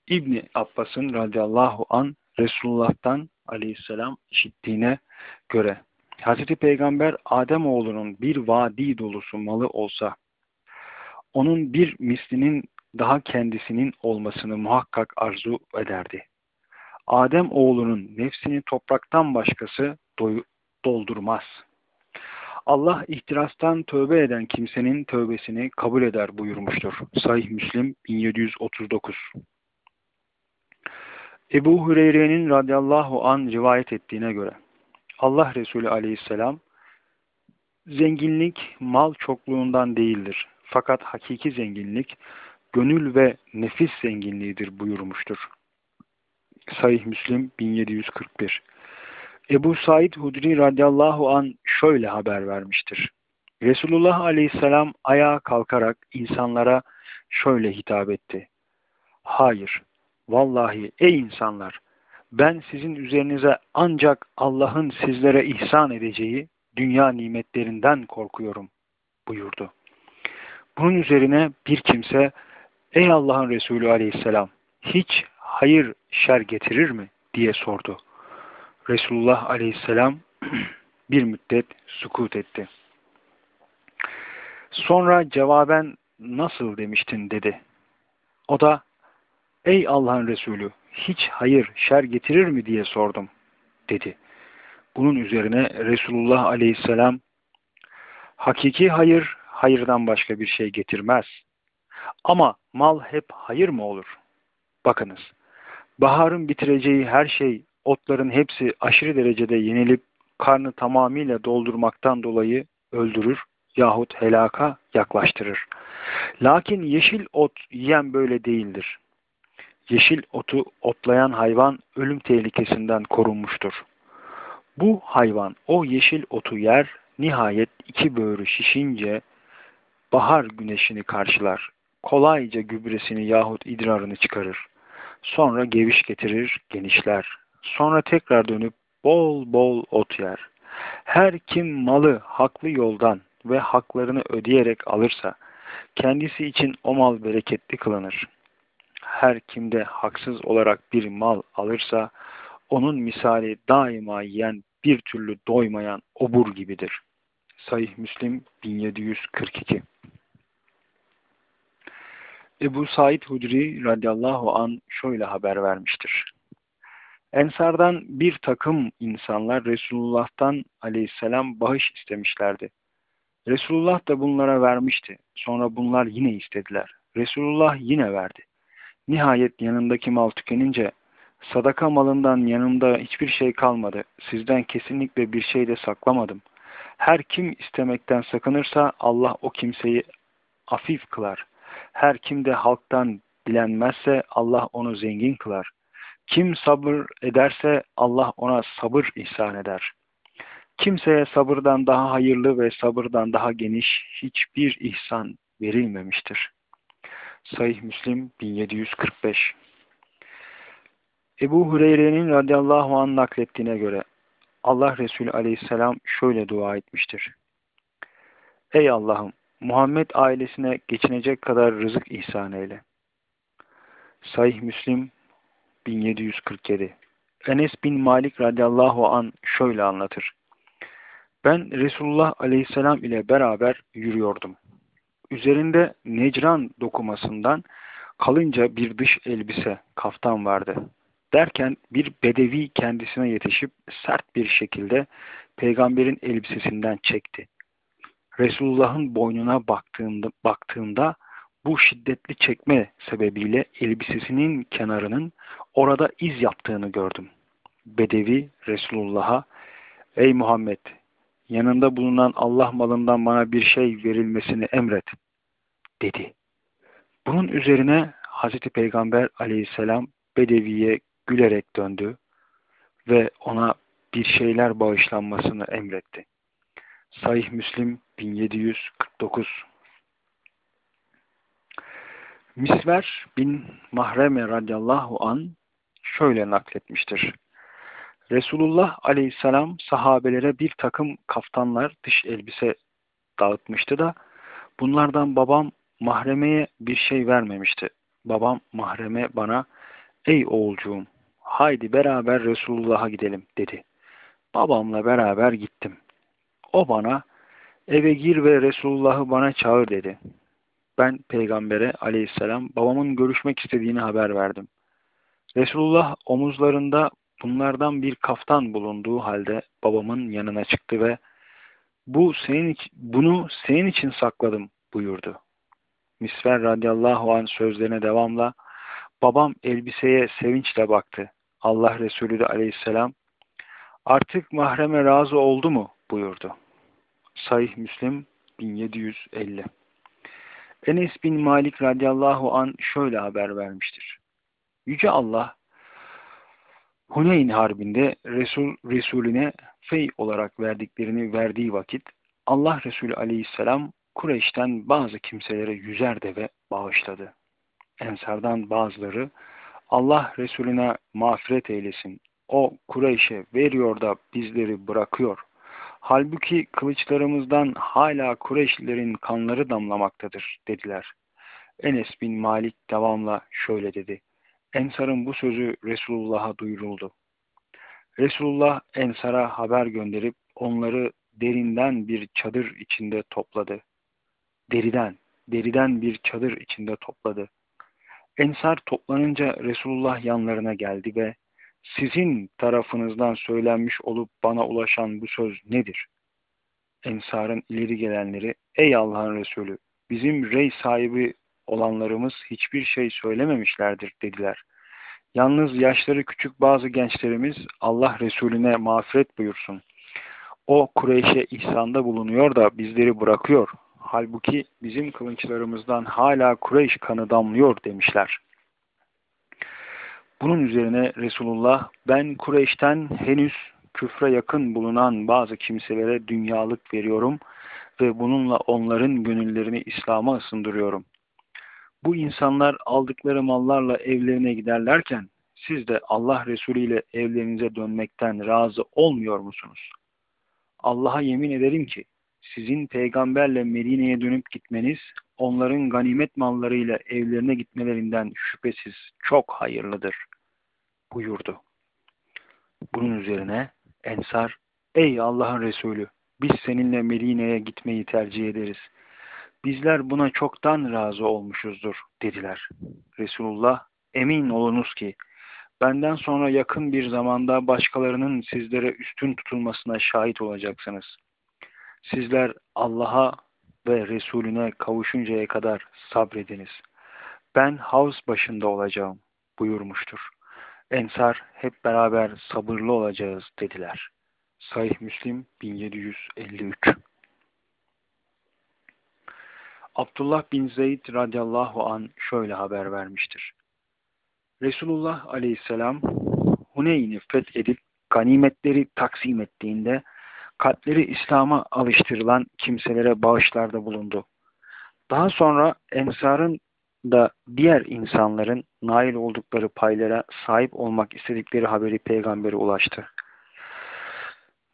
İbni Abbas'ın radıyallahu an Resulullah'tan aleyhisselam işittiğine göre Hazreti Peygamber Adem oğlunun bir vadi dolusu malı olsa onun bir mislinin daha kendisinin olmasını muhakkak arzu ederdi. Adem oğlunun nefsini topraktan başkası doldurmaz. Allah ihtirastan tövbe eden kimsenin tövbesini kabul eder buyurmuştur. Sahih Müslim 1739 Ebu Hureyre'nin radıyallahu an rivayet ettiğine göre Allah Resulü aleyhisselam zenginlik mal çokluğundan değildir. Fakat hakiki zenginlik gönül ve nefis zenginliğidir buyurmuştur. Sahih Müslim 1741 Ebu Said Hudri radıyallahu an şöyle haber vermiştir. Resulullah aleyhisselam ayağa kalkarak insanlara şöyle hitap etti. Hayır, vallahi ey insanlar, ben sizin üzerinize ancak Allah'ın sizlere ihsan edeceği dünya nimetlerinden korkuyorum buyurdu. Bunun üzerine bir kimse, ey Allah'ın Resulü aleyhisselam, hiç hayır şer getirir mi diye sordu. Resulullah aleyhisselam bir müddet sukut etti. Sonra cevaben nasıl demiştin dedi. O da ey Allah'ın Resulü hiç hayır şer getirir mi diye sordum dedi. Bunun üzerine Resulullah aleyhisselam hakiki hayır hayırdan başka bir şey getirmez. Ama mal hep hayır mı olur? Bakınız, baharın bitireceği her şey, otların hepsi aşırı derecede yenilip karnı tamamıyla doldurmaktan dolayı öldürür yahut helaka yaklaştırır. Lakin yeşil ot yiyen böyle değildir. Yeşil otu otlayan hayvan ölüm tehlikesinden korunmuştur. Bu hayvan o yeşil otu yer, nihayet iki böğrü şişince bahar güneşini karşılar. Kolayca gübresini yahut idrarını çıkarır. Sonra geviş getirir, genişler. Sonra tekrar dönüp bol bol ot yer. Her kim malı haklı yoldan ve haklarını ödeyerek alırsa, kendisi için o mal bereketli kılınır. Her kimde haksız olarak bir mal alırsa, onun misali daima yiyen bir türlü doymayan obur gibidir. Sahih Müslim 1742 Ebu Said Hudri radıyallahu an şöyle haber vermiştir. Ensardan bir takım insanlar Resulullah'tan aleyhisselam bağış istemişlerdi. Resulullah da bunlara vermişti. Sonra bunlar yine istediler. Resulullah yine verdi. Nihayet yanındaki mal tükenince sadaka malından yanımda hiçbir şey kalmadı. Sizden kesinlikle bir şey de saklamadım. Her kim istemekten sakınırsa Allah o kimseyi afif kılar. Her kim de halktan dilenmezse Allah onu zengin kılar. Kim sabır ederse Allah ona sabır ihsan eder. Kimseye sabırdan daha hayırlı ve sabırdan daha geniş hiçbir ihsan verilmemiştir. Sahih Müslim 1745 Ebu Hureyre'nin radıyallahu anh naklettiğine göre Allah Resulü aleyhisselam şöyle dua etmiştir. Ey Allah'ım Muhammed ailesine geçinecek kadar rızık ihsan eyle. Sahih Müslim 1747 Enes bin Malik radıyallahu an şöyle anlatır. Ben Resulullah aleyhisselam ile beraber yürüyordum. Üzerinde necran dokumasından kalınca bir dış elbise, kaftan vardı. Derken bir bedevi kendisine yetişip sert bir şekilde peygamberin elbisesinden çekti. Resulullah'ın boynuna baktığında, baktığında bu şiddetli çekme sebebiyle elbisesinin kenarının orada iz yaptığını gördüm. Bedevi Resulullah'a Ey Muhammed yanında bulunan Allah malından bana bir şey verilmesini emret dedi. Bunun üzerine Hazreti Peygamber aleyhisselam Bedevi'ye gülerek döndü ve ona bir şeyler bağışlanmasını emretti. Sahih Müslim 1749 Misver bin Mahreme radıyallahu an şöyle nakletmiştir. Resulullah aleyhisselam sahabelere bir takım kaftanlar, dış elbise dağıtmıştı da bunlardan babam mahremeye bir şey vermemişti. Babam mahreme bana ey oğulcuğum haydi beraber Resulullah'a gidelim dedi. Babamla beraber gittim. O bana eve gir ve Resulullah'ı bana çağır dedi. Ben peygambere aleyhisselam babamın görüşmek istediğini haber verdim. Resulullah omuzlarında bunlardan bir kaftan bulunduğu halde babamın yanına çıktı ve bu senin bunu senin için sakladım buyurdu. Misver radıyallahu anh sözlerine devamla babam elbiseye sevinçle baktı. Allah Resulü de aleyhisselam artık mahreme razı oldu mu buyurdu. Sahih Müslim 1750 Enes bin Malik radıyallahu an şöyle haber vermiştir. Yüce Allah Huneyn Harbi'nde Resul, Resulüne fey olarak verdiklerini verdiği vakit Allah Resulü aleyhisselam Kureyş'ten bazı kimselere yüzer deve bağışladı. Ensardan bazıları Allah Resulüne mağfiret eylesin. O Kureyş'e veriyor da bizleri bırakıyor. Halbuki kılıçlarımızdan hala Kureyşlilerin kanları damlamaktadır dediler. Enes bin Malik devamla şöyle dedi. Ensar'ın bu sözü Resulullah'a duyuruldu. Resulullah Ensar'a haber gönderip onları derinden bir çadır içinde topladı. Deriden, deriden bir çadır içinde topladı. Ensar toplanınca Resulullah yanlarına geldi ve sizin tarafınızdan söylenmiş olup bana ulaşan bu söz nedir? Ensar'ın ileri gelenleri, ey Allah'ın Resulü, bizim rey sahibi olanlarımız hiçbir şey söylememişlerdir dediler. Yalnız yaşları küçük bazı gençlerimiz Allah Resulüne mağfiret buyursun. O Kureyş'e ihsanda bulunuyor da bizleri bırakıyor. Halbuki bizim kılınçlarımızdan hala Kureyş kanı damlıyor demişler. Bunun üzerine Resulullah ben Kureyş'ten henüz küfre yakın bulunan bazı kimselere dünyalık veriyorum ve bununla onların gönüllerini İslam'a ısındırıyorum. Bu insanlar aldıkları mallarla evlerine giderlerken siz de Allah Resulü ile evlerinize dönmekten razı olmuyor musunuz? Allah'a yemin ederim ki sizin peygamberle Medine'ye dönüp gitmeniz onların ganimet mallarıyla evlerine gitmelerinden şüphesiz çok hayırlıdır buyurdu. Bunun üzerine Ensar, ey Allah'ın Resulü biz seninle Medine'ye gitmeyi tercih ederiz. Bizler buna çoktan razı olmuşuzdur dediler. Resulullah, emin olunuz ki benden sonra yakın bir zamanda başkalarının sizlere üstün tutulmasına şahit olacaksınız. Sizler Allah'a ve Resulüne kavuşuncaya kadar sabrediniz. Ben havuz başında olacağım buyurmuştur. Ensar hep beraber sabırlı olacağız dediler. Sahih Müslim 1753 Abdullah bin Zeyd radıyallahu an şöyle haber vermiştir. Resulullah aleyhisselam Huneyn'i fethedip ganimetleri taksim ettiğinde kalpleri İslam'a alıştırılan kimselere bağışlarda bulundu. Daha sonra Ensar'ın da diğer insanların nail oldukları paylara sahip olmak istedikleri haberi peygambere ulaştı.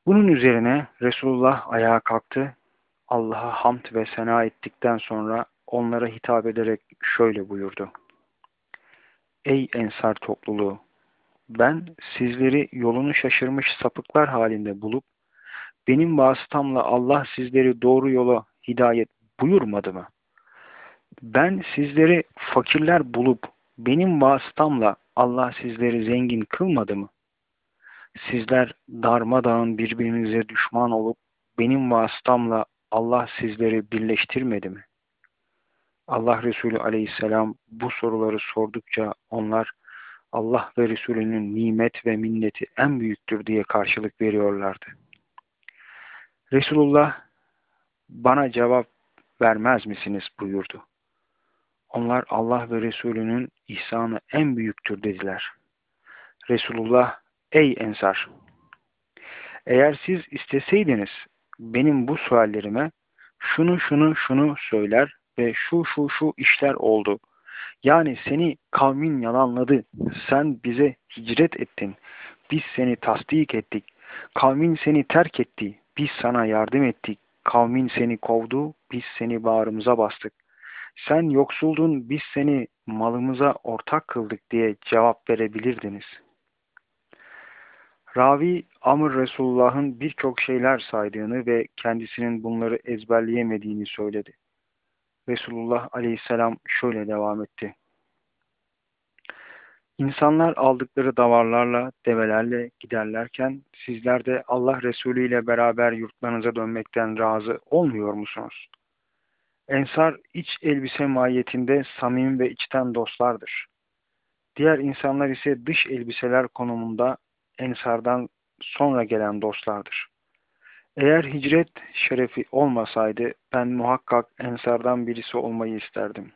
Bunun üzerine Resulullah ayağa kalktı. Allah'a hamd ve sena ettikten sonra onlara hitap ederek şöyle buyurdu. Ey ensar topluluğu! Ben sizleri yolunu şaşırmış sapıklar halinde bulup benim vasıtamla Allah sizleri doğru yola hidayet buyurmadı mı? Ben sizleri fakirler bulup benim vasıtamla Allah sizleri zengin kılmadı mı? Sizler darmadağın birbirinize düşman olup benim vasıtamla Allah sizleri birleştirmedi mi? Allah Resulü aleyhisselam bu soruları sordukça onlar Allah ve Resulünün nimet ve minneti en büyüktür diye karşılık veriyorlardı. Resulullah bana cevap vermez misiniz buyurdu. Onlar Allah ve Resulünün ihsanı en büyüktür dediler. Resulullah ey ensar eğer siz isteseydiniz benim bu suallerime şunu şunu şunu söyler ve şu şu şu işler oldu. Yani seni kavmin yalanladı. Sen bize hicret ettin. Biz seni tasdik ettik. Kavmin seni terk etti. Biz sana yardım ettik. Kavmin seni kovdu. Biz seni bağrımıza bastık. Sen yoksuldun. Biz seni malımıza ortak kıldık diye cevap verebilirdiniz. Ravi Amr Resulullah'ın birçok şeyler saydığını ve kendisinin bunları ezberleyemediğini söyledi. Resulullah aleyhisselam şöyle devam etti. İnsanlar aldıkları davarlarla, develerle giderlerken sizler de Allah Resulü ile beraber yurtlarınıza dönmekten razı olmuyor musunuz? Ensar iç elbise mahiyetinde samim ve içten dostlardır. Diğer insanlar ise dış elbiseler konumunda ensardan sonra gelen dostlardır. Eğer hicret şerefi olmasaydı ben muhakkak ensardan birisi olmayı isterdim.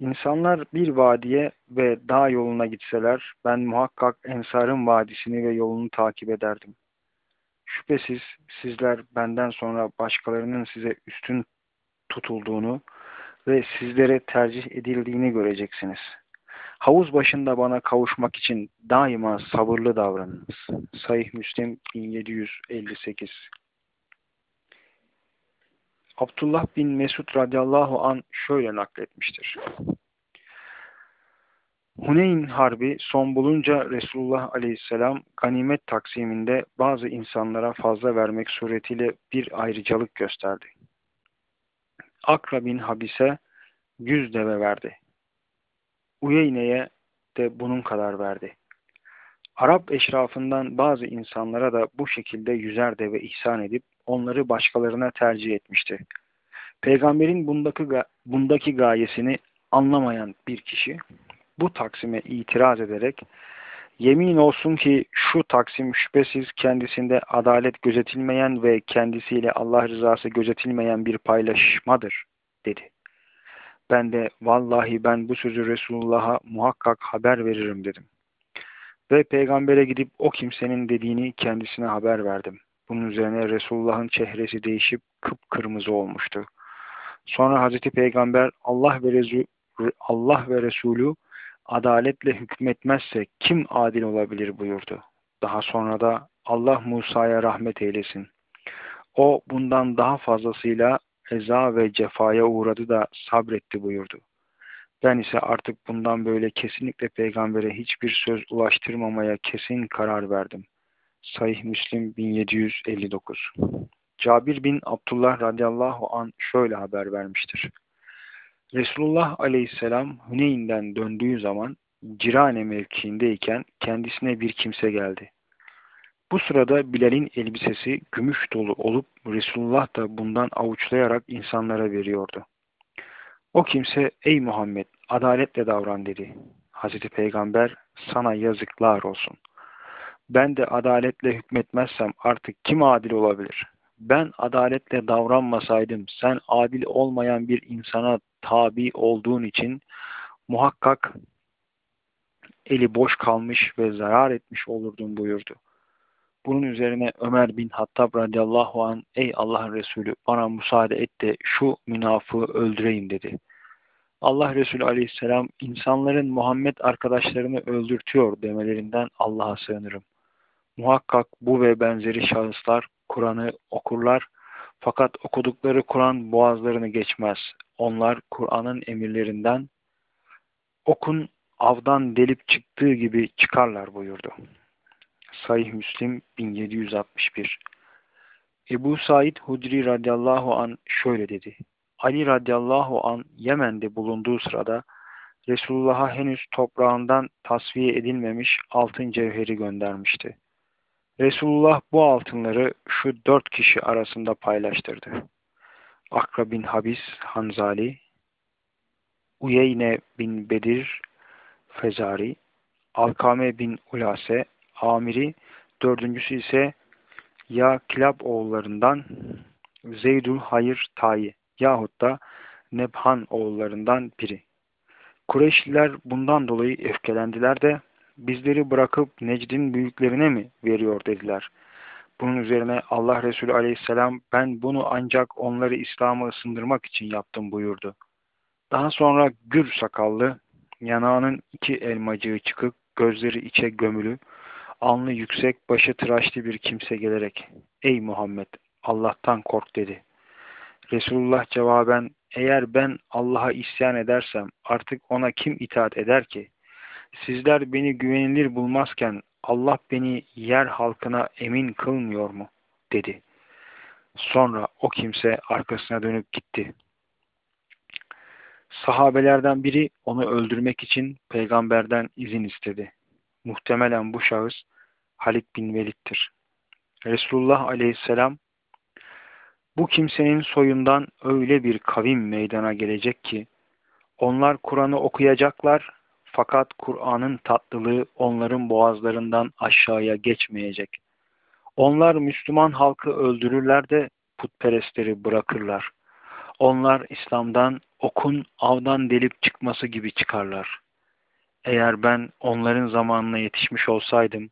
İnsanlar bir vadiye ve dağ yoluna gitseler ben muhakkak ensarın vadisini ve yolunu takip ederdim. Şüphesiz sizler benden sonra başkalarının size üstün tutulduğunu ve sizlere tercih edildiğini göreceksiniz. Havuz başında bana kavuşmak için daima sabırlı davranınız. Sayih Müslim 1758 Abdullah bin Mesud radıyallahu an şöyle nakletmiştir. Huneyn Harbi son bulunca Resulullah aleyhisselam ganimet taksiminde bazı insanlara fazla vermek suretiyle bir ayrıcalık gösterdi. Akra bin Habis'e yüz deve verdi. Uyeyne'ye de bunun kadar verdi. Arap eşrafından bazı insanlara da bu şekilde yüzer deve ihsan edip onları başkalarına tercih etmişti. Peygamberin bundaki, bundaki gayesini anlamayan bir kişi bu taksime itiraz ederek yemin olsun ki şu taksim şüphesiz kendisinde adalet gözetilmeyen ve kendisiyle Allah rızası gözetilmeyen bir paylaşmadır dedi. Ben de vallahi ben bu sözü Resulullah'a muhakkak haber veririm dedim. Ve peygambere gidip o kimsenin dediğini kendisine haber verdim. Bunun üzerine Resulullah'ın çehresi değişip kıpkırmızı olmuştu. Sonra Hazreti Peygamber Allah ve Resul Allah ve Resulü adaletle hükmetmezse kim adil olabilir buyurdu. Daha sonra da Allah Musa'ya rahmet eylesin. O bundan daha fazlasıyla eza ve cefaya uğradı da sabretti buyurdu. Ben ise artık bundan böyle kesinlikle peygambere hiçbir söz ulaştırmamaya kesin karar verdim. Sahih Müslim 1759 Cabir bin Abdullah radıyallahu an şöyle haber vermiştir. Resulullah aleyhisselam Hüneyn'den döndüğü zaman Cirane mevkiindeyken kendisine bir kimse geldi. Bu sırada Bilal'in elbisesi gümüş dolu olup Resulullah da bundan avuçlayarak insanlara veriyordu. O kimse ey Muhammed adaletle davran dedi. Hazreti Peygamber sana yazıklar olsun. Ben de adaletle hükmetmezsem artık kim adil olabilir? Ben adaletle davranmasaydım sen adil olmayan bir insana tabi olduğun için muhakkak eli boş kalmış ve zarar etmiş olurdun buyurdu. Bunun üzerine Ömer bin Hattab radıyallahu an ey Allah'ın Resulü bana müsaade et de şu münafığı öldüreyim dedi. Allah Resulü aleyhisselam insanların Muhammed arkadaşlarını öldürtüyor demelerinden Allah'a sığınırım. Muhakkak bu ve benzeri şahıslar Kur'an'ı okurlar fakat okudukları Kur'an boğazlarını geçmez. Onlar Kur'an'ın emirlerinden okun avdan delip çıktığı gibi çıkarlar buyurdu. Sahih Müslim 1761 Ebu Said Hudri radıyallahu an şöyle dedi. Ali radıyallahu an Yemen'de bulunduğu sırada Resulullah'a henüz toprağından tasfiye edilmemiş altın cevheri göndermişti. Resulullah bu altınları şu dört kişi arasında paylaştırdı. Akra bin Habis Hanzali, Uyeyne bin Bedir Fezari, Alkame bin Ulase Amiri, dördüncüsü ise ya Kilab oğullarından Zeydül Hayır Tayi yahut da Nebhan oğullarından biri. Kureyşliler bundan dolayı öfkelendiler de bizleri bırakıp Necd'in büyüklerine mi veriyor dediler. Bunun üzerine Allah Resulü aleyhisselam ben bunu ancak onları İslam'a ısındırmak için yaptım buyurdu. Daha sonra gür sakallı, yanağının iki elmacığı çıkık, gözleri içe gömülü, alnı yüksek, başı tıraşlı bir kimse gelerek Ey Muhammed Allah'tan kork dedi. Resulullah cevaben eğer ben Allah'a isyan edersem artık ona kim itaat eder ki? Sizler beni güvenilir bulmazken Allah beni yer halkına emin kılmıyor mu? dedi. Sonra o kimse arkasına dönüp gitti. Sahabelerden biri onu öldürmek için peygamberden izin istedi. Muhtemelen bu şahıs Halid bin Velid'tir. Resulullah aleyhisselam bu kimsenin soyundan öyle bir kavim meydana gelecek ki onlar Kur'an'ı okuyacaklar fakat Kur'an'ın tatlılığı onların boğazlarından aşağıya geçmeyecek. Onlar Müslüman halkı öldürürler de putperestleri bırakırlar. Onlar İslam'dan okun avdan delip çıkması gibi çıkarlar. Eğer ben onların zamanına yetişmiş olsaydım,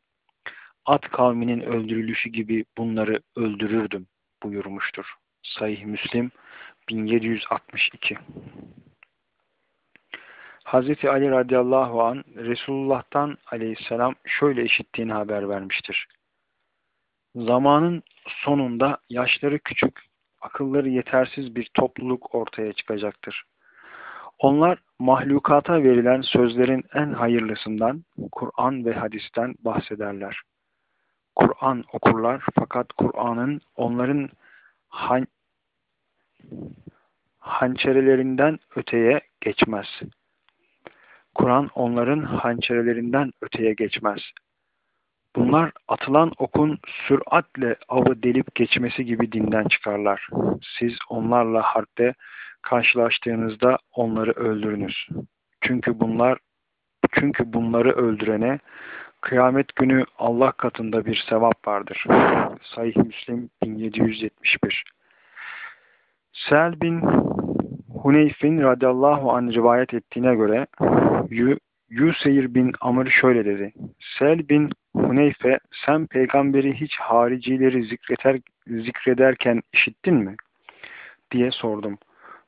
at kavminin öldürülüşü gibi bunları öldürürdüm buyurmuştur. Sahih Müslim 1762 Hazreti Ali radıyallahu an Resulullah'tan aleyhisselam şöyle işittiğini haber vermiştir. Zamanın sonunda yaşları küçük, akılları yetersiz bir topluluk ortaya çıkacaktır. Onlar mahlukata verilen sözlerin en hayırlısından, Kur'an ve hadisten bahsederler. Kur'an okurlar fakat Kur'an'ın onların han hançerelerinden öteye geçmez. Kur'an onların hançerelerinden öteye geçmez. Bunlar atılan okun süratle avı delip geçmesi gibi dinden çıkarlar. Siz onlarla harpte karşılaştığınızda onları öldürünüz. Çünkü bunlar çünkü bunları öldürene kıyamet günü Allah katında bir sevap vardır. Sahih Müslim 1771 Sel bin Huneyf'in radıyallahu anh rivayet ettiğine göre Yuseyr bin Amr şöyle dedi. Sel bin Huneyfe sen peygamberi hiç haricileri zikreter, zikrederken işittin mi? diye sordum.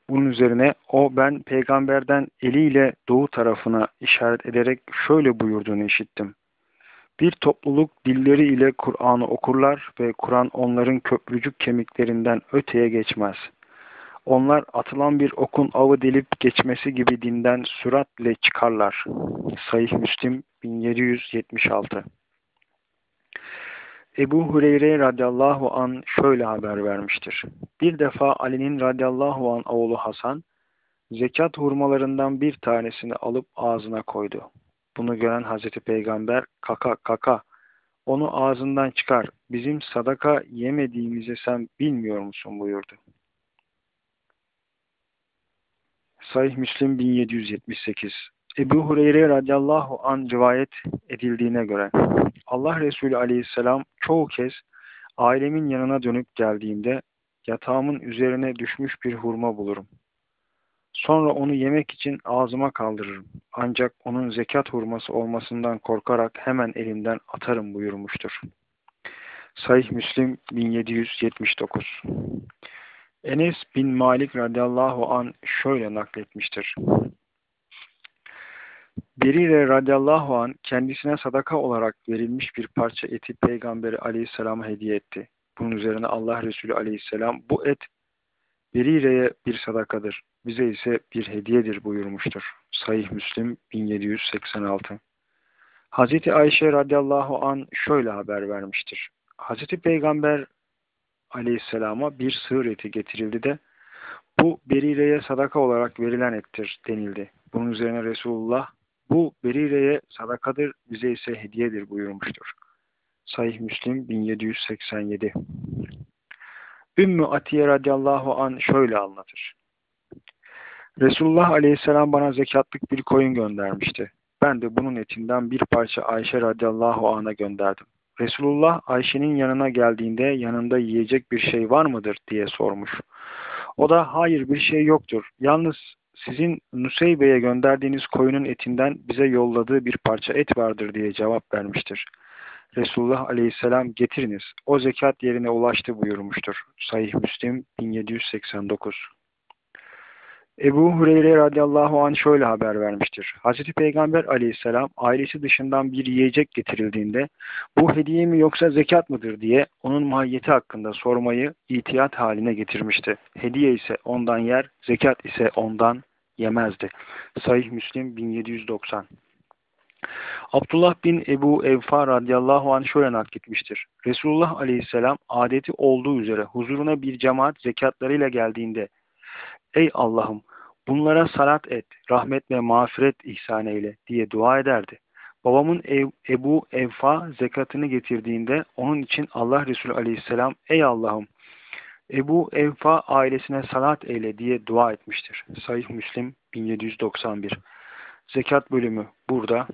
Bunun üzerine o ben peygamberden eliyle doğu tarafına işaret ederek şöyle buyurduğunu işittim. Bir topluluk dilleri ile Kur'an'ı okurlar ve Kur'an onların köprücük kemiklerinden öteye geçmez. Onlar atılan bir okun avı delip geçmesi gibi dinden süratle çıkarlar. Sayih Müslim 1776 Ebu Hureyre radıyallahu an şöyle haber vermiştir. Bir defa Ali'nin radıyallahu an oğlu Hasan, zekat hurmalarından bir tanesini alıp ağzına koydu. Bunu gören Hazreti Peygamber, kaka kaka, onu ağzından çıkar, bizim sadaka yemediğimizi sen bilmiyor musun buyurdu. Sahih Müslim 1778 Ebu Hureyre radıyallahu an rivayet edildiğine göre Allah Resulü aleyhisselam çoğu kez ailemin yanına dönüp geldiğimde yatağımın üzerine düşmüş bir hurma bulurum. Sonra onu yemek için ağzıma kaldırırım. Ancak onun zekat hurması olmasından korkarak hemen elimden atarım buyurmuştur. Sahih Müslim 1779 Enes bin Malik radıyallahu an şöyle nakletmiştir. Berire radıyallahu an kendisine sadaka olarak verilmiş bir parça eti Peygamberi aleyhisselama hediye etti. Bunun üzerine Allah Resulü aleyhisselam bu et Berire'ye bir sadakadır, bize ise bir hediyedir buyurmuştur. Sahih Müslim 1786 Hazreti Ayşe radıyallahu an şöyle haber vermiştir. Hazreti Peygamber aleyhisselama bir sığır eti getirildi de bu Berire'ye sadaka olarak verilen ettir denildi. Bunun üzerine Resulullah bu Berire'ye sadakadır, bize ise hediyedir buyurmuştur. Sahih Müslim 1787 Ümmü Atiye radıyallahu an şöyle anlatır. Resulullah aleyhisselam bana zekatlık bir koyun göndermişti. Ben de bunun etinden bir parça Ayşe radıyallahu an'a gönderdim. Resulullah Ayşe'nin yanına geldiğinde yanında yiyecek bir şey var mıdır diye sormuş. O da hayır bir şey yoktur. Yalnız sizin Nuseybe'ye gönderdiğiniz koyunun etinden bize yolladığı bir parça et vardır diye cevap vermiştir. Resulullah aleyhisselam getiriniz. O zekat yerine ulaştı buyurmuştur. Sahih Müslim 1789 Ebu Hureyre radıyallahu anh şöyle haber vermiştir. Hazreti Peygamber aleyhisselam ailesi dışından bir yiyecek getirildiğinde bu hediye mi yoksa zekat mıdır diye onun mahiyeti hakkında sormayı itiyat haline getirmişti. Hediye ise ondan yer, zekat ise ondan yemezdi. Sahih Müslim 1790 Abdullah bin Ebu Evfa radıyallahu anh şöyle nakletmiştir. Resulullah aleyhisselam adeti olduğu üzere huzuruna bir cemaat zekatlarıyla geldiğinde Ey Allah'ım bunlara salat et, rahmet ve mağfiret ihsan eyle diye dua ederdi. Babamın Ebu Evfa zekatını getirdiğinde onun için Allah Resulü aleyhisselam ey Allah'ım Ebu Evfa ailesine salat eyle diye dua etmiştir. Sahih Müslim 1791 Zekat bölümü burada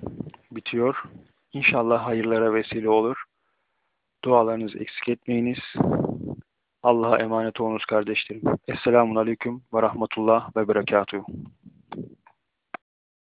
bitiyor. İnşallah hayırlara vesile olur. Dualarınızı eksik etmeyiniz. Allah'a emanet olunuz kardeşlerim. Esselamun Aleyküm ve Rahmetullah ve Berekatuhu.